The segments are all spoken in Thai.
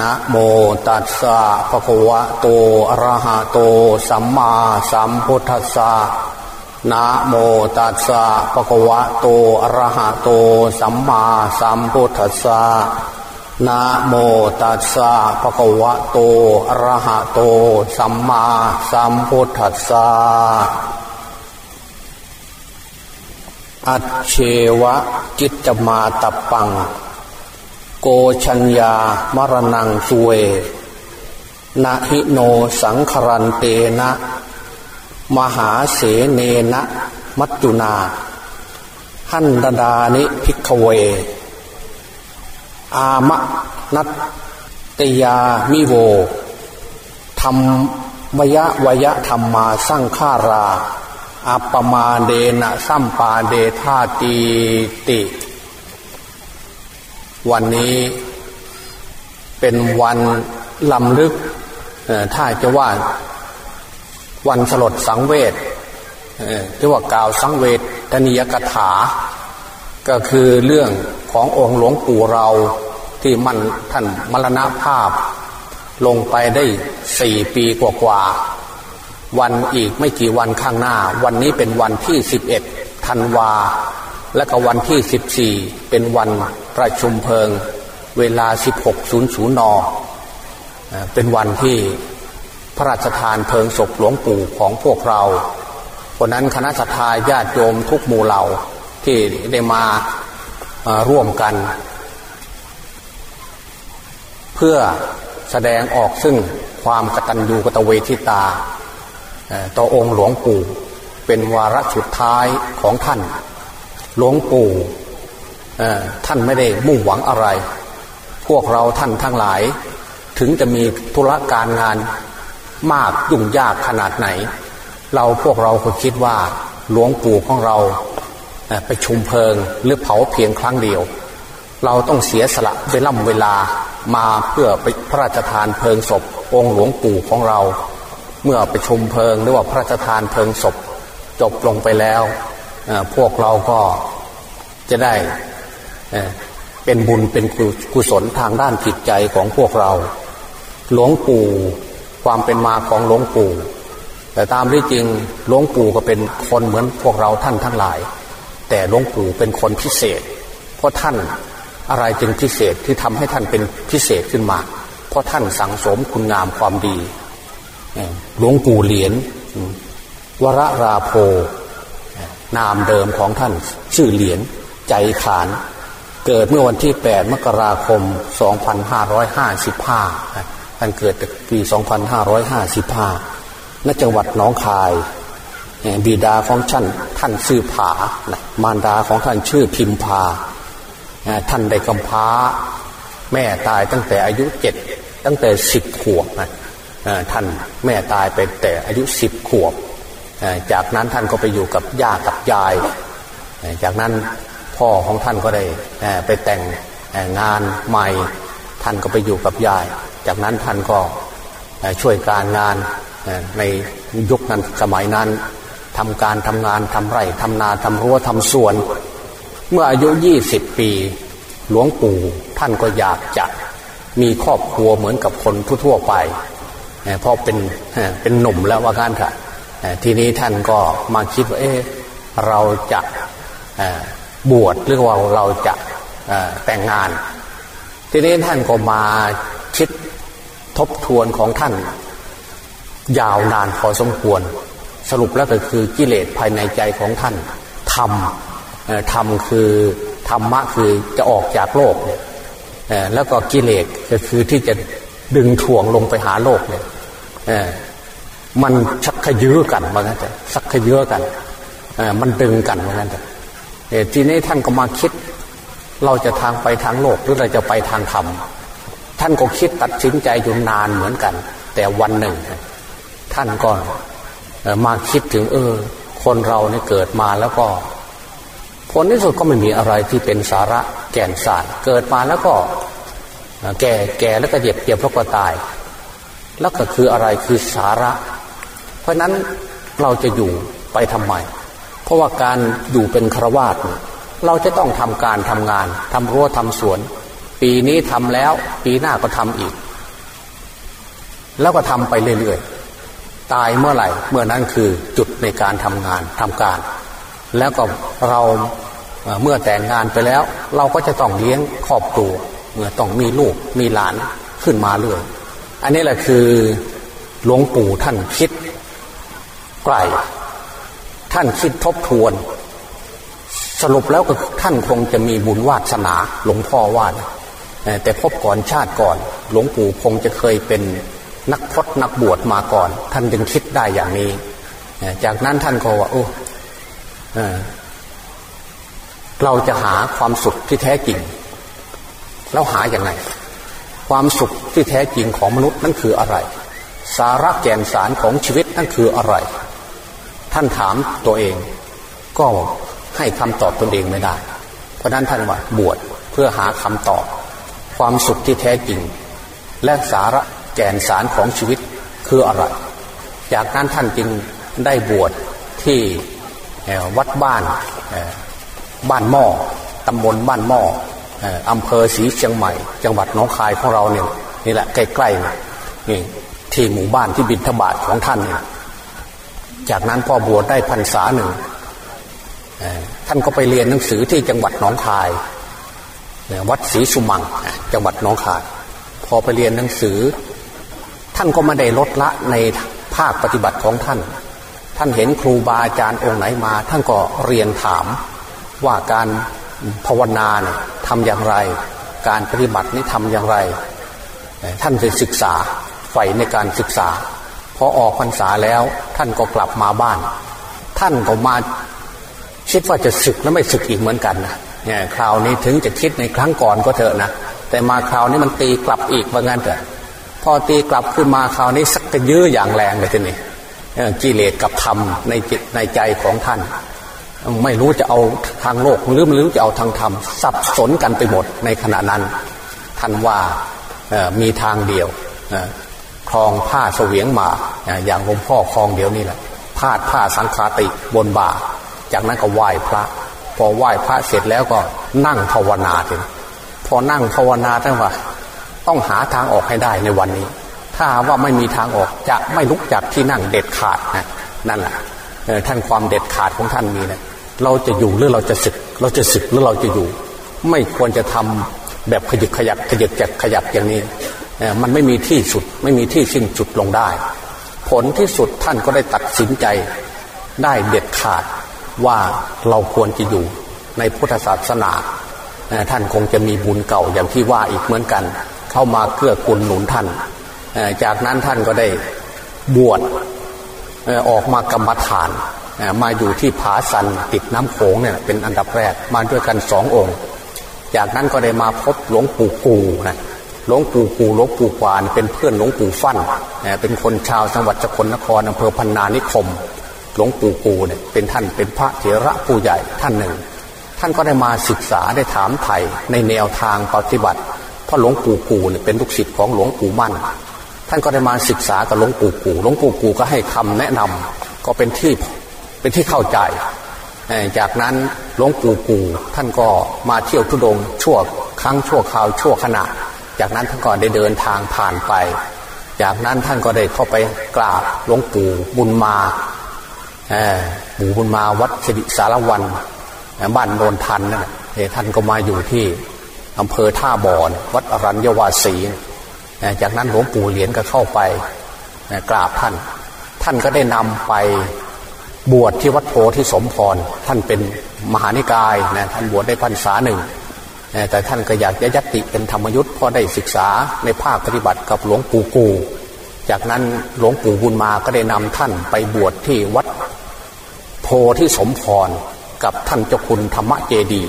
นะโมตัสสะภะคะวะโตอะระหะโตสัมมาสัมพุทธัสสะนะโมตัสสะภะคะวะโตอะระหะโตสัมมาสัมพุทธัสสะนะโมตัสสะภะคะวะโตอะระหะโตสัมมาสัมพุทธัสสะอัจเชวะกิจมาตปัง โกชัญญามรณังสุเวนะหิโนสังครันเตนะ มหาเสเนนะ มัจจุนา หันดดานิพิกเว อามะนัตตยามิโวธรรมวยะวยะธรรมมาสร้างฆารา อัปปมาเดนะสัมปาเดธาตีติ วันนี้เป็นวันลำลึกถ้าจะว่าวันสลดสังเวชที่ว่ากล่าวสังเวชตนิยกถา ก็คือเรื่องขององค์หลวงปู่เราที่มันท่านมรณภาพ ลงไปได้สี่ปีกว่าวันอีกไม่กี่วันข้างหน้า วันนี้เป็นวันที่สิบเอ็ดธันวา และก็วันที่สิบสี่เป็นวันประชุมเพลิง เวลาสิบหกศูนย์ศูนย์นเป็นวันที่พระราชทานเพลิงศพหลวงปู่ของพวกเราคนนั้นคณะสัตยาญาติโยมทุกหมู่เหล่าที่ได้มาร่วมกัน เพื่อแสดงออกซึ่งความกตัญญูกตเวทิตา ต่อองค์หลวงปู่เป็นวาระสุดท้ายของท่าน หลวงปู่ท่านไม่ได้มุ่งหวังอะไร พวกเราท่านทั้งหลาย ถึงจะมีธุระการงานมากยุ่งยากขนาดไหน เราพวกเราก็คิดว่าหลวงปู่ของเราไปชุมเพลิงหรือเผาเพียงครั้งเดียว เราต้องเสียสละเวล่ำเวลามาเพื่อไปพระราชทานเพลิงศพองค์หลวงปู่ของเรา เมื่อไปชุมเพลิงหรือว่าพระราชทานเพลิงศพ จบลงไปแล้ว พวกเราก็จะได้เป็นบุญเป็นกุศลทางด้านจิตใจของพวกเรา หลวงปู่ความเป็นมาของหลวงปู่ แต่ตามที่จริงหลวงปู่ก็เป็นคนเหมือนพวกเราท่านทั้งหลาย แต่หลวงปู่เป็นคนพิเศษ เพราะท่านอะไรจึงพิเศษที่ทำให้ท่านเป็นพิเศษขึ้นมา เพราะท่านสั่งสมคุณงามความดีหลวงปู่เหรียญวรราโพ นามเดิมของท่านชื่อเหรียญใจขาน เกิดเมื่อวันที่ 8 มกราคม 2555 ท่านเกิดปี 2555 ณ จังหวัดน้องคาย บิดาของท่านท่านชื่อผา มารดาของท่านชื่อพิมพา ท่านได้กำพร้า แม่ตายตั้งแต่อายุเจ็ดตั้งแต่สิบขวบนะท่านแม่ตายไปแต่อายุสิบขวบ จากนั้นท่านก็ไปอยู่กับย่ากับยาย จากนั้นพ่อของท่านก็ได้ไปแต่งงานใหม่ ท่านก็ไปอยู่กับยาย จากนั้นท่านก็ช่วยการงานในยุคนั้นสมัยนั้นทำการทำงานทำไร่ทำนาทำรั้วทำสวน เมื่ออายุยี่สิบปี หลวงปู่ท่านก็อยากจะมีครอบครัวเหมือนกับคนทั่วไปเพราะเป็นเป็นหนุ่มแล้วว่ากันค่ะ ทีนี้ท่านก็มาคิดว่าเออเราจะบวชหรือว่าเราจะแต่งงาน ทีนี้ท่านก็มาคิดทบทวนของท่าน ยาวนานพอสมควร สรุปแล้วก็คือกิเลสภายในใจของท่านทำทำคือธรรมะคือจะออกจากโลกเนี่ยแล้วก็กิเลสก็คือที่จะดึงถ่วงลงไปหาโลกเนี่ย มันชักขยื้อกันว่างั้นแต่สักขยื้อกันมันดึงกันว่างั้นแต่ทีนี้ท่านก็มาคิด เราจะทางไปทางโลกหรือเราจะไปทางธรรมท่านก็คิดตัดสินใจอยู่นานเหมือนกัน แต่วันหนึ่ง ท่านก็มาคิดถึง เออ คนเราเนี่ยเกิดมาแล้วก็ผลที่สุดก็ไม่มีอะไรที่เป็นสาระแก่นสารเกิดมาแล้วก็ แก่แก่แล้วก็เจ็บเจ็บแล้วก็ตาย แล้วก็คืออะไรคือสาระ เพราะนั้นเราจะอยู่ไปทำไม เพราะว่าการอยู่เป็นครวาสเราจะต้องทำการทำงานทำรั้วทำสวน ปีนี้ทำแล้ว ปีหน้าก็ทำอีก แล้วก็ทำไปเรื่อยๆ ตายเมื่อไหร่ เมื่อนั้นคือจุดในการทำงานทำการ แล้วก็เราเมื่อแต่งงานไปแล้ว เราก็จะต้องเลี้ยงครอบครัวเมื่อต้องมีลูกมีหลานขึ้นมาเรื่อย อันนี้แหละคือหลวงปู่ท่านคิด ไกล ท่านคิดทบทวน สรุปแล้วก็ท่านคงจะมีบุญวาสนาหลวงพ่อว่านะแต่พบก่อนชาติก่อน หลวงปู่คงจะเคยเป็นนักพจนักบวชมาก่อน ท่านจึงคิดได้อย่างนี้ จากนั้นท่านก็ว่าโอ้เราจะหาความสุขที่แท้จริงแล้วหาอย่างไงความสุขที่แท้จริงของมนุษย์นั่นคืออะไร สาระแก่นสารของชีวิตนั่นคืออะไร ท่านถามตัวเอง ก็ให้คำตอบตนเองไม่ได้ เพราะนั้นท่านว่าบวชเพื่อหาคำตอบ ความสุขที่แท้จริง และสาระแก่นสารของชีวิตคืออะไร จากนั้นท่านจึงได้บวชที่วัดบ้านบ้านหม้อตำบลบ้านหม้ออำเภอศรีเชียงใหม่ จังหวัดน้องคายของเราเนี่ยนี่แหละใกล้ๆนี่ที่หมู่บ้านที่บินทบาทของท่านเนี่ย จากนั้นพ่อบวชได้พรรษาหนึ่งท่านก็ไปเรียนหนังสือที่จังหวัดน้องคาย วัดศรีสุมังจังหวัดน้องคาย พอไปเรียนหนังสือ ท่านก็ไม่ได้ลดละในภาคปฏิบัติของท่าน ท่านเห็นครูบาอาจารย์องค์ไหนมา ท่านก็เรียนถามว่าการภาวนาเนี่ยทำอย่างไร การปฏิบัตินี่ทำอย่างไร ท่านจะศึกษาใฝ่ในการศึกษา พอออกพรรษาแล้วท่านก็กลับมาบ้าน ท่านก็มาคิดว่าจะศึกแล้วไม่ศึกอีกเหมือนกันนะเนี่ยคราวนี้ถึงจะคิดในครั้งก่อนก็เถอะนะแต่มาคราวนี้มันตีกลับอีกว่างั้นเถอะพอตีกลับขึ้นมาคราวนี้สักกระยื้ออย่างแรงเลยทีนี้กิเลสกับธรรมในจิตในใจของท่าน ไม่รู้จะเอาทางโลกหรือไม่รู้จะเอาทางธรรมสับสนกันไปหมดในขณะนั้น ท่านว่ามีทางเดียว คลองผ้าเสวียงมาอย่างหลวงพ่อคลองเดียวนี่แหละพาดผ้าสังฆาติบนบ่า จากนั้นก็ไหว้พระ พอไหว้พระเสร็จแล้วก็นั่งภาวนาถึงพอนั่งภาวนาท่านว่า ต้องหาทางออกให้ได้ในวันนี้ ถ้าว่าไม่มีทางออกจะไม่ลุกจากที่นั่งเด็ดขาดนะนั่นแหละท่านความเด็ดขาดของท่านมีนะเราจะอยู่หรือเราจะศึก เราจะศึกหรือเราจะอยู่ ไม่ควรจะทำแบบขยึกขยับขยึกจักขยับอย่างนี้ มันไม่มีที่สุดไม่มีที่สิ้นสุดลงได้ ผลที่สุดท่านก็ได้ตัดสินใจได้เด็ดขาดว่าเราควรจะอยู่ในพุทธศาสนา ท่านคงจะมีบุญเก่าอย่างที่ว่าอีกเหมือนกัน เข้ามาเกื้อกูลหนุนท่าน จากนั้นท่านก็ได้บวชออกมากรรมฐาน มาอยู่ที่ผาสันติดน้ำโขงเนี่ยเป็นอันดับแรกมาด้วยกันสององค์ จากนั้นก็ได้มาพบหลวงปู่กูนะ หลวงปู่กูหลวงปู่กวานเป็นเพื่อนหลวงปู่ฟั่นเป็นคนชาวจังหวัดสกลนครอำเภอพันนานิคม หลวงปู่กูเนี่ยเป็นท่านเป็นพระเถระผู้ใหญ่ท่านหนึ่ง ท่านก็ได้มาศึกษาได้ถามไถ่ในแนวทางปฏิบัติเพราะหลวงปู่กูเนี่ยเป็นลูกศิษย์ของหลวงปู่มั่น ท่านก็ได้มาศึกษากับหลวงปู่กูหลวงปู่กูก็ให้คำแนะนำก็เป็นที่เป็นที่เข้าใจ จากนั้นหลวงปู่กูท่านก็มาเที่ยวทุดงชั่วครั้งชั่วคราวชั่วขณะ จากนั้นท่านก็ได้เดินทางผ่านไป จากนั้นท่านก็ได้เข้าไปกราบหลวงปู่บุญมาปู่บุญมาวัดสิริสารวันบ้านโนนทันนั่นท่านก็มาอยู่ที่อำเภอท่าบ่อนวัดอรัญญวาสีจากนั้นหลวงปู่เหรียญก็เข้าไปกราบท่าน ท่านก็ได้นำไปบวชที่วัดโพธิสมพรท่านเป็นมหานิกายนะท่านบวชได้พรรษาหนึ่ง แต่ท่านก็อยากจะยัติเป็นธรรมยุทธ์พอได้ศึกษาในภาคปฏิบัติกับหลวงปู่กู จากนั้นหลวงปู่บุญมาก็ได้นำท่านไปบวชที่วัดโพธิสมพรกับท่านเจ้าคุณธรรมเจดี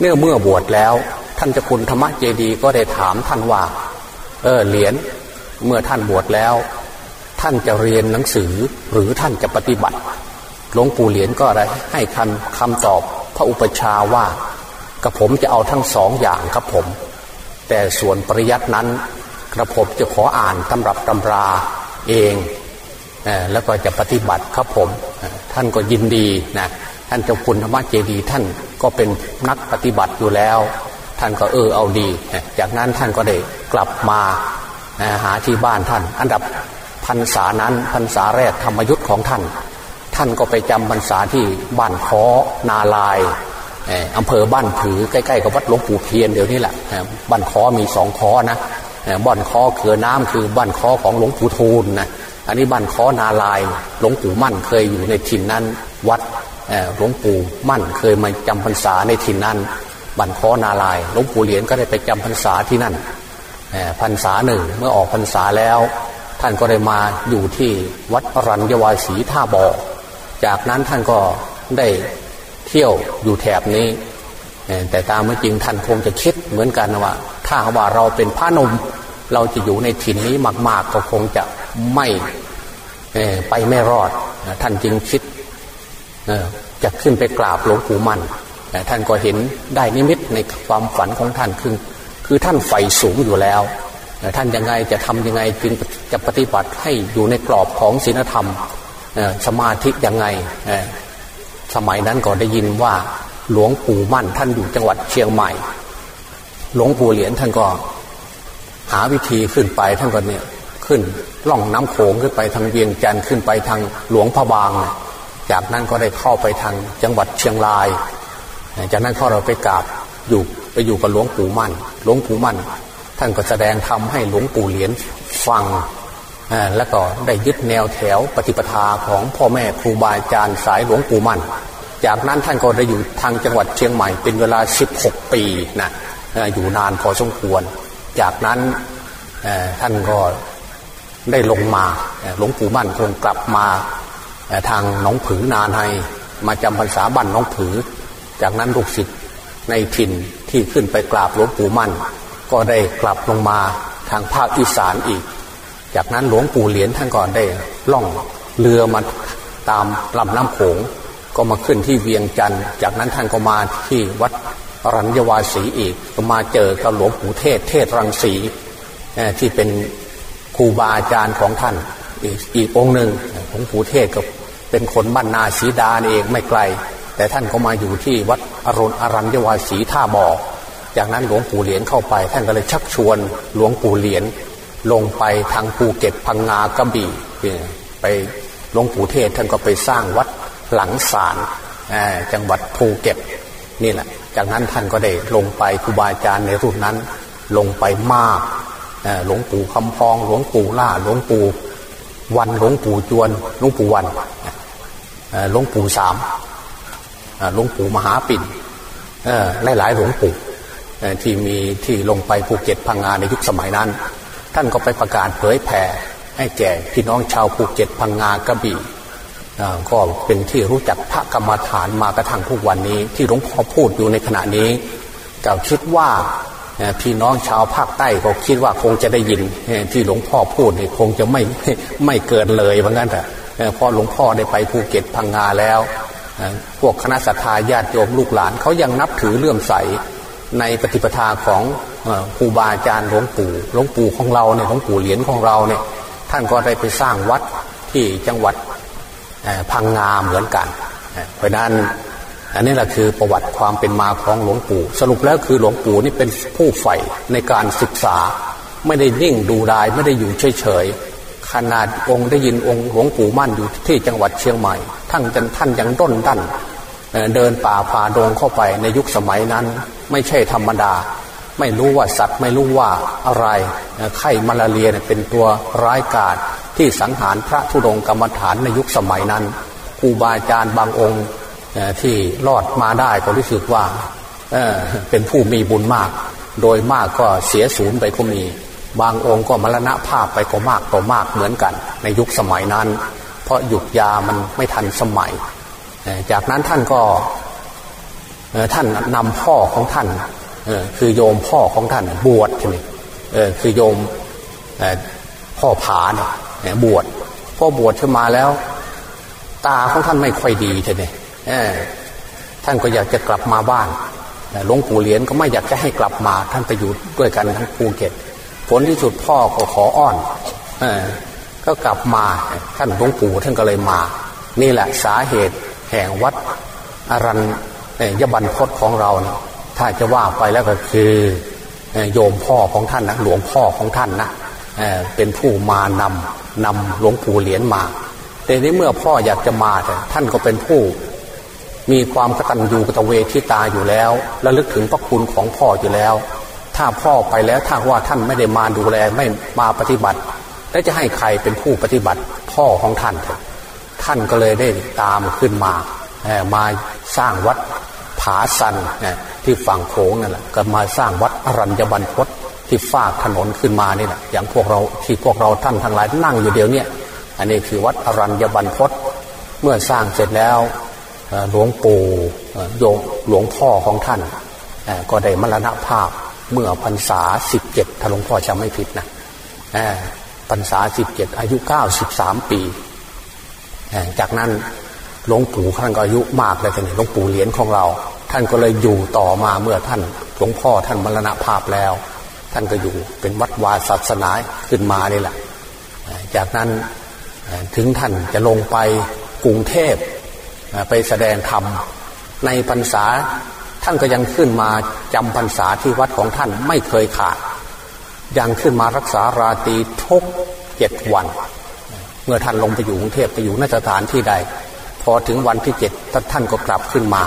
เนื่อเมื่อบวชแล้วท่านเจ้าคุณธรรมเจดีก็ได้ถามท่านว่า เออเหรียญเมื่อท่านบวชแล้ว ท่านจะเรียนหนังสือหรือท่านจะปฏิบัติหลวงปู่เหรียญก็อะไรให้คำคำตอบพระอุปชาว่า กับผมจะเอาทั้งสองอย่างครับผม แต่ส่วนปริยัตินั้นกระผมจะขออ่านตำรับตำราเองแล้วก็จะปฏิบัติครับผม ท่านก็ยินดีนะท่านเจ้าคุณธรรมเจดีท่านก็เป็นนักปฏิบัติอยู่แล้ว ท่านก็เออเอาดี จากนั้นท่านก็ได้กลับมาหาที่บ้านท่าน อันดับพรรษานั้นพรรษาแรกธรรมยุทธ์ของท่าน ท่านก็ไปจำพรรษาที่บ้านคอนาลาย อำเภอบ้านผือใกล้ๆกับวัดหลวงปู่เพียนเดี๋ยวนี้แหละบ้านคอมีสองคอนะบ้านคอเขือน้ำคือบ้านคอของหลวงปู่ทูลนะอันนี้บ้านคอนาลายหลวงปู่มั่นเคยอยู่ในถิ่นนั้น วัดหลวงปู่มั่นเคยมาจำพรรษาในถิ่นนั้นบ้านคอนาลายหลวงปู่เหรียญก็ได้ไปจำพรรษาที่นั่นพรรษาหนึ่งเมื่อออกพรรษาแล้ว ท่านก็ได้มาอยู่ที่วัดรัญญวาสีท่าบ่อจากนั้นท่านก็ได้ เที่ยวอยู่แถบนี้ แต่ตามไม่จริงท่านคงจะคิดเหมือนกันว่า ถ้าว่าเราเป็นพระนมเราจะอยู่ในถิ่นนี้มาก ๆ ก็คงจะไม่ไปไม่รอด ท่านจึงคิดจะขึ้นไปกราบหลวงปู่มันท่านก็เห็นได้นิมิตในความฝันของท่านคือคือท่านไฟสูงอยู่แล้วท่านยังไงจะทำยังไงจึงจะปฏิบัติให้อยู่ในกรอบของศีลธรรมสมาธิยังไง สมัยนั้นก็ได้ยินว่าหลวงปู่มั่นท่านอยู่จังหวัดเชียงใหม่ หลวงปู่เหรียญท่านก็ หาวิธีขึ้นไปท่านก็เนี่ยขึ้นล่องน้ำโขงขึ้นไปทางเวียงจันทร์ขึ้นไปทางหลวงพระบาง จากนั้นก็ได้เข้าไปทางจังหวัดเชียงราย จากนั้นเข้าเราไปกราบอยู่ไปอยู่กับหลวงปู่มั่น หลวงปู่มั่น ท่านก็แสดงธรรมให้หลวงปู่เหรียญฟัง แล้วก็ได้ยึดแนวแถวปฏิปทาของพ่อแม่ครูบาอาจารย์สายหลวงปู่มั่น จากนั้นท่านก็ได้อยู่ทางจังหวัดเชียงใหม่เป็นเวลา 16 ปีนะอยู่นานพอสมควร จากนั้นท่านก็ได้ลงมาหลวงปู่มั่นคงกลับมาทางหนองผือนานให้มาจำพรรษาบ้านน้องผือ จากนั้นลูกศิษย์ในถิ่นที่ขึ้นไปกราบหลวงปู่มั่น ก็ได้กลับลงมาทางภาคอีสานอีก จากนั้นหลวงปู่เหรียญท่านก่อนได้ล่องเรือมาตามลำน้ำโขงก็มาขึ้นที่เวียงจันทร์จากนั้นท่านก็มาที่วัดรัญวาสีอีกก็มาเจอกับหลวงปู่เทศ เทศรังสีที่เป็นครูบาอาจารย์ของท่านอีกองหนึ่งหลวงปู่เทศก็เป็นคนบ้านนาสีดาเองไม่ไกล แต่ท่านก็มาอยู่ที่วัดอรุณอรัญวาสีท่าบ่อจากนั้นหลวงปู่เหรียญเข้าไป ท่านก็เลยชักชวนหลวงปู่เหรียญ ลงไปทางภูเก็ตพังงากระบี่ไปหลวงปู่เทศท่านก็ไปสร้างวัดหลังศาลจังหวัดภูเก็ตนี่แหละ จากนั้นท่านก็ได้ลงไปครูบาอาจารย์ในรุ่นนั้น ลงไปมากหลวงปู่คำพอง หลวงปู่ล่า หลวงปู่วันหลวงปู่จวนหลวงปู่วันหลวงปู่สามหลวงปู่มหาปิ่นหลายหลายหลวงปู่ที่มีที่ลงไปภูเก็ตพังงาในยุคสมัยนั้น ท่านก็ไปประกาศเผยแผ่ให้แก่พี่น้องชาวภูเก็ตพังงากระบี่ก็เป็นที่รู้จักพระกรรมฐานมากระทั่งทุกวันนี้ ที่หลวงพ่อพูดอยู่ในขณะนี้ก็คิดว่าพี่น้องชาวภาคใต้ก็คิดว่าคงจะได้ยินที่หลวงพ่อพูดนี่คงจะไม่ไม่เกินเลยเพราะงั้นแต่พอหลวงพ่อได้ไปภูเก็ตพังงาแล้ว พวกคณะสัตยาญาติโยมลูกหลานเขายังนับถือเลื่อมใส ในปฏิปทาของครูบาอาจารย์หลวงปู่หลวงปู่ของเราเนี่ยหลวงปู่เหรียญของเราเนี่ยท่านก็ได้ไปสร้างวัดที่จังหวัดพังงาเหมือนกันเพราะนั้นอันนี้แหละคือประวัติความเป็นมาของหลวงปู่ สรุปแล้วคือหลวงปู่นี่เป็นผู้ใฝ่ในการศึกษา ไม่ได้นิ่งดูดายไม่ได้อยู่เฉยๆขนาดองค์ได้ยินองค์หลวงปู่มั่นอยู่ที่จังหวัดเชียงใหม่ท่านท่านยังด้นดัน เดินป่าผ่าดงเข้าไปในยุคสมัยนั้น ไม่ใช่ธรรมดา ไม่รู้ว่าสัตว์ไม่รู้ว่าอะไรไข้มาลาเรียเป็นตัวร้ายกาจที่สังหารพระธุดงกรรมฐานในยุคสมัยนั้นครูบาอาจารย์บางองค์ที่รอดมาได้ก็รู้สึกว่าเเป็นผู้มีบุญมาก โดยมากก็เสียศูนย์ไปก็มี บางองค์ก็มรณะภาพไปก็มากต่อมากเหมือนกัน ในยุคสมัยนั้น เพราะหยุดยามันไม่ทันสมัย จากนั้นท่านก็ท่านนำพ่อของท่านคือโยมพ่อของท่านบวชใช่ไหมคือโยมพ่อผาเนี่ยบวชพ่อบวชขึ้นมาแล้ว ตาของท่านไม่ค่อยดีใช่ไหมท่านก็อยากจะกลับมาบ้านหลวงปู่เหรียญก็ไม่อยากจะให้กลับมาท่านไปอยู่ด้วยกันทั้งภูเก็ตผลที่สุดพ่อก็ขออ้อนอก็กลับมาท่านหลวงปู่ท่านก็เลยมา นี่แหละสาเหตุ แห่งวัดอรัญยบันพศของเราเนี่ยถ้าจะว่าไปแล้วก็คือโยมพ่อของท่านนะหลวงพ่อของท่านนะเป็นผู้มานำนำหลวงปู่เหรียญมาแต่นี้เมื่อพ่ออยากจะมาท่านก็เป็นผู้ มีความกตัญญูกตเวทิตาอยู่แล้วและลึกถึงพระคุณของพ่ออยู่แล้ว ถ้าพ่อไปแล้วถ้าว่าท่านไม่ได้มาดูแลไม่มาปฏิบัติ แล้วจะให้ใครเป็นผู้ปฏิบัติพ่อของท่าน ท่านก็เลยได้ตามขึ้นมามาสร้างวัดผาสันที่ฝั่งโขงนั่นแหละก็มาสร้างวัดอรัญญบันพศที่ฟากถนนขึ้นมานี่แหละอย่างพวกเราที่พวกเราท่านทั้งหลายนั่งอยู่เดียวเนี่ยอันนี้คือวัดอรัญญบันพศเมื่อสร้างเสร็จแล้วหลวงปู่โยงหลวงพ่อของท่านก็ได้มรณภาพเมื่อพรรษาสิบเจ็ดถ้าหลวงพ่อจำไม่ผิดนะพรรษาสิบเจ็ดอายุเก้าสิบสามปี จากนั้นหลวงปู่ท่านก็อายุมากเลยทีนี้หลวงปู่เหรียญของเรา ท่านก็เลยอยู่ต่อมาเมื่อท่านหลวงพ่อท่านมรณภาพแล้ว ท่านก็อยู่เป็นวัดวาศาสนาขึ้นมานี่แหละ จากนั้นถึงท่านจะลงไปกรุงเทพไปแสดงธรรมในพรรษาท่านก็ยังขึ้นมาจำพรรษาที่วัดของท่านไม่เคยขาด ยังขึ้นมารักษาราตรีทุกเจ็ดวัน เมื่อท่านลงไปอยู่กรุงเทพไปอยู่นสถานที่ใด พอถึงวันที่เจ็ดท่านก็กลับขึ้นมา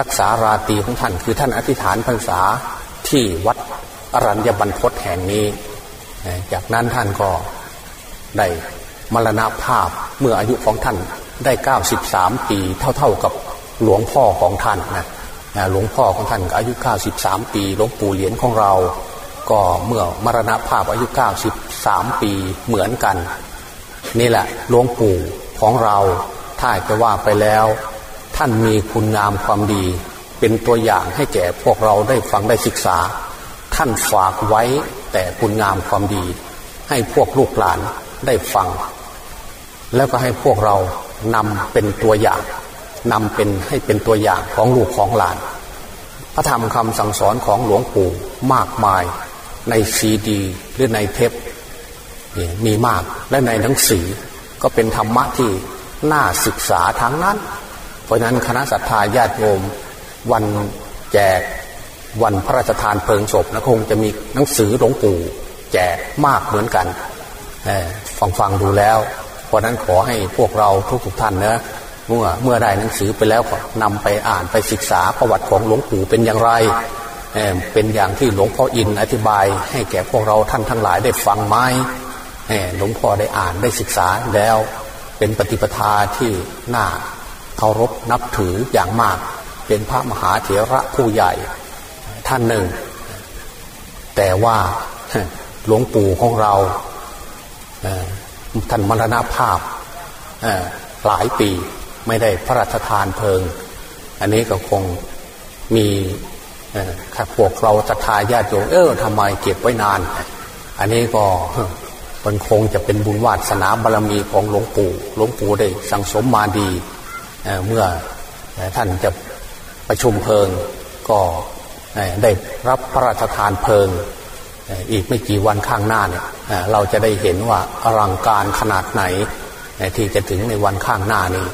รักษาราตรีของท่านคือท่านอธิษฐานพรรษาที่วัดอรัญญบันพศแห่งนี้ จากนั้นท่านก็ได้มรณภาพเมื่ออายุของท่านได้เก้าสิบสามปีเท่าๆกับหลวงพ่อของท่านนะหลวงพ่อของท่านอายุเก้าสิบสามปี หลวงปู่เหรียญของเรา ก็เมื่อมรณภาพอายุเก้าสิบสามปีเหมือนกัน นี่แหละหลวงปู่ของเราถ้าจะว่าไปแล้ว ท่านมีคุณงามความดี เป็นตัวอย่างให้แก่พวกเราได้ฟังได้ศึกษา ท่านฝากไว้แต่คุณงามความดี ให้พวกลูกหลานได้ฟัง แล้วก็ให้พวกเรานำเป็นตัวอย่างนำเป็นให้เป็นตัวอย่างของลูกของหลาน พระธรรมคำสั่งสอนของหลวงปู่มากมายในซีดี หรือในเทป มีมากและในหนังสือก็เป็นธรรมะที่น่าศึกษาทั้งนั้น เพราะนั้นคณะสัตยาญาติโยมวันแจกวันพระราชทานเพลิงศพนะคงจะมีหนังสือหลวงปู่แจกมากเหมือนกันฟังฟังดูแล้วเพราะนั้นขอให้พวกเราทุกๆทท่านนะเมื่อเมื่อได้หนังสือไปแล้วก็นำไปอ่านไปศึกษาประวัติของหลวงปู่เป็นอย่างไรเเป็นอย่างที่หลวงพ่ออินอธิบาย ให้แก่พวกเราท่านทั้งหลายได้ฟังไหม หลวงพ่อได้อ่านได้ศึกษาแล้วเป็นปฏิปทาที่น่าเคารพนับถืออย่างมาก เป็นพระมหาเถระผู้ใหญ่ท่านหนึ่ง แต่ว่าหลวงปู่ของเราท่านมรณภาพหลายปีไม่ได้พระราชทานเพลิง อันนี้ก็คงมีข้าพวกเราศรัทธาญาติโยมเออทำไมเก็บไว้นาน อันนี้ก็ มันคงจะเป็นบุญวาสนาบารรมีของหลวงปู่หลวงปู่ได้สั่งสมมาดีเเมื่อท่านจะประชุมเพลิงก็ได้รับพระราชทานเพลิง อีกไม่กี่วันข้างหน้าเนี่ยเราจะได้เห็นว่าอลังการขนาดไหนที่จะถึงในวันข้างหน้านี้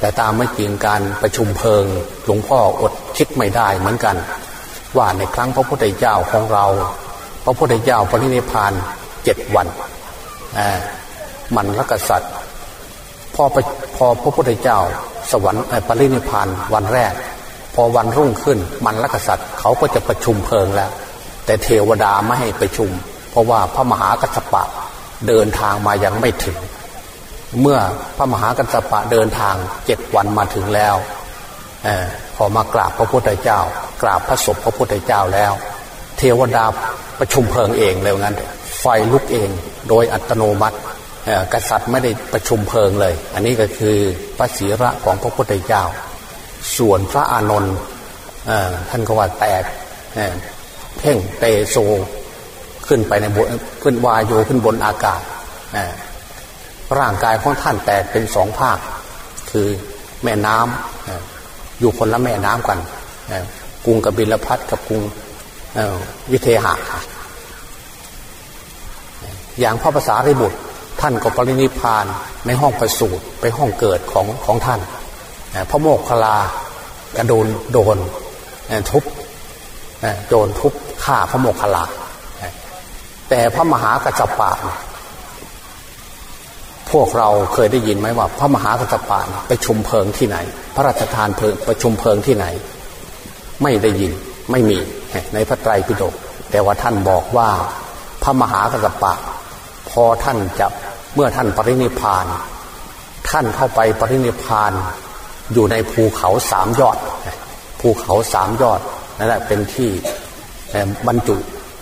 แต่ตามไม่จริงการประชุมเพลิงหลวงพ่ออดคิดไม่ได้เหมือนกัน ว่าในครั้งพระพุทธเจ้าของเรา พระพุทธเจ้าปรินิพานเจ็ดวัน มันรักษัตริย์พอพอพระพุทธเจ้า สวรรค์ปรินิพานวันแรก พอวันรุ่งขึ้นมันรักษัตริย์เขาก็จะประชุมเพลิงแล้ว แต่เทวดาไม่ให้ประชุม เพราะว่าพระมหากัสปะเดินทางมายังไม่ถึง เมื่อพระมหากัสปะเดินทางเจ็ดวันมาถึงแล้วอพอมากราบพระพุทธเจ้า กราบพระศพพระพุทธเจ้าแล้ว เทวดาประชุมเพลิงเองเลยงั้น ไฟลุกเองโดยอัตโนมัติกษัตริย์ไม่ได้ประชุมเพลิงเลย อันนี้ก็คือพระศีระของพระพุทธเจ้า ส่วนพระอานนท์ท่านก็ว่าแตกเพ่งเตโซขึ้นไปในบนขึ้นวายโยขึ้นบนอากาศร่างกายของท่านแตกเป็นสองภาค คือแม่น้ำอยู่คนละแม่น้ำกันกรุงกบิลพัทกับกรุงวิเทหะ อย่างพระภาษาริบุตร ท่านก็ปรินิพานในห้องประสูตรไปห้องเกิดของของท่าน พระโมกขลากระโดนโดนทุบโดนทุบฆ่าพระโมกขลา แต่พระมหากัจจปะพวกเราเคยได้ยินไหมว่า พระมหากัจจปะไปชุมเพลิงที่ไหน พระราชทานเพลิงประชุมเพลิงที่ไหน ไม่ได้ยินไม่มีในพระไตรปิฎกแต่ว่าท่านบอกว่าพระมหากัจจปะ พอท่านจะเมื่อท่านปรินิพาน ท่านเข้าไปปรินิพาน อยู่ในภูเขาสามยอด ภูเขาสามยอดนั่นแหละเป็นที่บรรจุ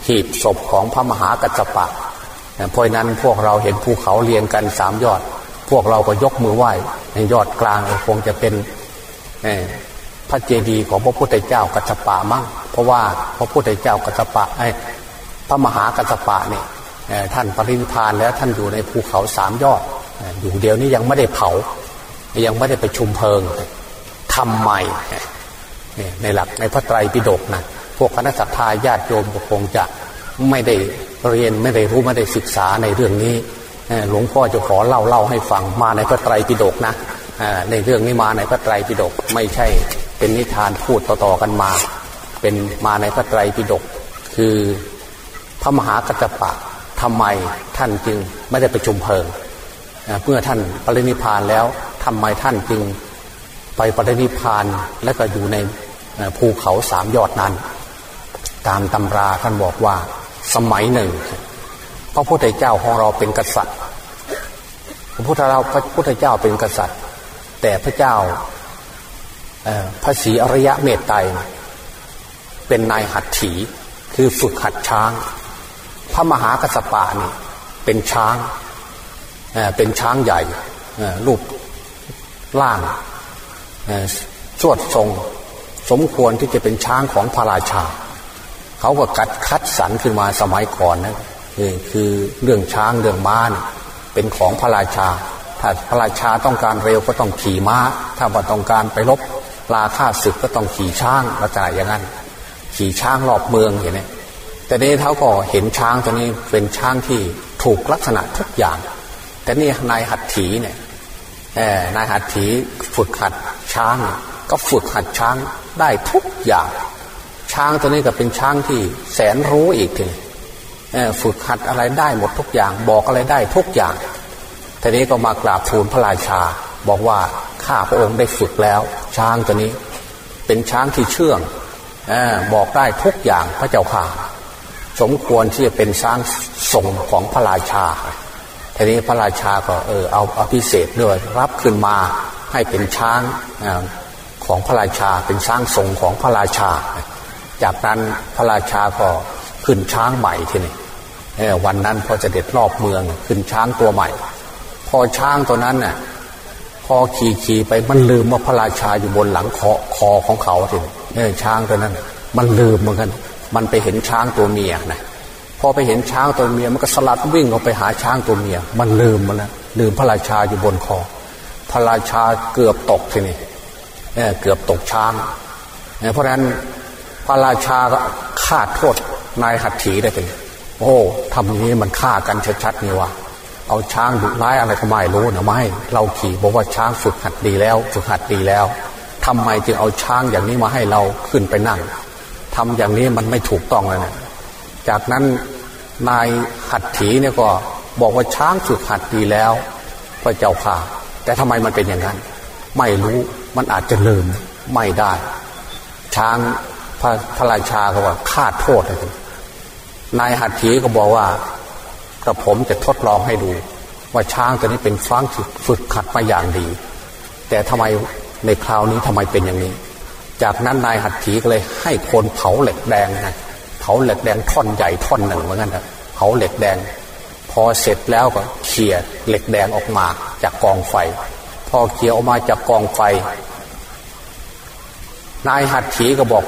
หีบศพของพระมหากัจจปะเพราะนั้นพวกเราเห็นภูเขาเรียงกันสามยอด พวกเราก็ยกมือไหว้ในยอดกลางคงจะเป็นพระเจดีย์ของพระพุทธเจ้ากัจจปะมั่งเพราะว่าพระพุทธเจ้ากัจจปะไอ้พระมหากัจจปะเนี่ย ท่านปรินิพานแล้วท่านอยู่ในภูเขาสามยอดอยู่เดียวนี้ยังไม่ได้เผา ยังไม่ได้ไปชุมเพลิงทำใหม่ในหลักในพระไตรปิฎกนะพวกคณะสัตยาญาติโยมก็คงจะไม่ได้เรียนไม่ได้รู้ไม่ได้ศึกษาในเรื่องนี้หลวงพ่อจะขอเล่าเล่าให้ฟังมาในพระไตรปิฎกนะในเรื่องนี้มาในพระไตรปิฎกไม่ใช่เป็นนิทานพูดต่อๆกันมา เป็นมาในพระไตรปิฎกคือพระมหากัจจปะ ทำไมท่านจึงไม่ได้ไปชุมเพลิงเมื่อท่านปรินิพานแล้วทำไมท่านจึงไปปรินิพานและก็อยู่ในภูเขาสามยอดนั้น ตามตำราท่านบอกว่าสมัยหนึ่ง พระพุทธเจ้าของเราเป็นกษัตริย์พระพุทธเราพระพุทธเจ้าเป็นกษัตริย์ แต่พระเจ้าพระศรีอริยะเมตไตรเป็นนายหัตถีคือฝึกหัดช้าง ระมหากัสปะนี่เป็นช้างเป็นช้างใหญ่รูปล่างสวดทรง สมควรที่จะเป็นช้างของพระราชา เขาก็กัดคัดสรรขึ้นมาสมัยก่อนนะคือเรื่องช้างเรื่องม้าเป็นของพระราชา ถ้าพระราชาต้องการเร็วก็ต้องขี่ม้า ถ้าว่าต้องการไปรบลาฆ่าศึกก็ต้องขี่ช้างลักษณะอย่างนั้น ขี่ช้างรอบเมืองอย่างนี้ แต่นี้เขาก็เห็นช้างตัวนี้เป็นช้างที่ถูกลักษณะทุกอย่าง แต่นี่นายหัตถีเนี่ยนายหัตถีฝึกหัดช้าง ก็ฝึกหัดช้างได้ทุกอย่าง ช้างตัวนี้ก็เป็นช้างที่แสนรู้อีกทีฝึกหัดอะไรได้หมดทุกอย่าง บอกอะไรได้ทุกอย่างทีนี้ก็มากราบทูลพระราชา บอกว่าข้าพระองค์ได้ฝึกแล้ว ช้างตัวนี้ เป็นช้างที่เชื่องอบอกได้ทุกอย่างพระเจ้าข่า สมควรที่จะเป็นช้างส่งของพระราชาทีนี้พระราชาก็เออเอาอภิเศษด้วยรับขึ้นมาให้เป็นช้างของพระราชาเป็นช้างทรงของพระราชา จากนั้นพระราชาก็ขึ้นช้างใหม่ทีนี้วันนั้นพอจะเด็ดรอบเมืองขึ้นช้างตัวใหม่ พอช้างตัวนั้นน่ะพอขี่ขี่ไปมันลืมว่าพระราชาอยู่บนหลังคอคอของเขาทีนี้ช้างตัวนั้น มันลืมเหมือนกัน มันไปเห็นช้างตัวเมียนะพอไปเห็นช้างตัวเมียมันก็สลัดวิ่งออกไปหาช้างตัวเมีย มันลืมมันแล้วลืมพระราชาอยู่บนคอ พระราชาเกือบตกทีนี้เเกือบตกช้างเพราะฉะนั้นพระราชาก็ฆ่าโทษนายหัตถีได้เป็นโอ้ทำอย่างนี้มันฆ่ากันชัดๆนี่วะเอาช้างดุร้ายอะไรก็ไม่รู้นะไม่เราขี่บอกว่าช้างฝึกหัดดีแล้ว ฝึกหัดดีแล้วทำไมจึงเอาช้างอย่างนี้มาให้เราขึ้นไปนั่ง ทำอย่างนี้มันไม่ถูกต้องเลยนะจากนั้นนายหัตถีเนี่ยก็บอกว่าช้างฝึกหัดดีแล้วพระเจ้าข่าแต่ทำไมมันเป็นอย่างนั้น ไม่รู้มันอาจจะลืมไม่ได้ ช้างพระพระราชาก็ว่าคาดโทษเลยนายหัตถีก็บอกว่ากระผมจะทดลองให้ดู ว่าช้างตัวนี้เป็นฟ้างฝึกขัดมาอย่างดี แต่ทำไมในคราวนี้ทำไมเป็นอย่างนี้ จากนั้นนายหัตถีก็เลย ให้คนเผาเหล็กแดงนะเผาเหล็กแดงท่อนใหญ่ท่อนหนึ่งเหมือนกันนะเผาเหล็กแดง พอเสร็จแล้วก็เขี่ยเหล็กแดงออกมาจากกองไฟ พอเขี่ยออกมาจากกองไฟ นายหัตถีก็บอก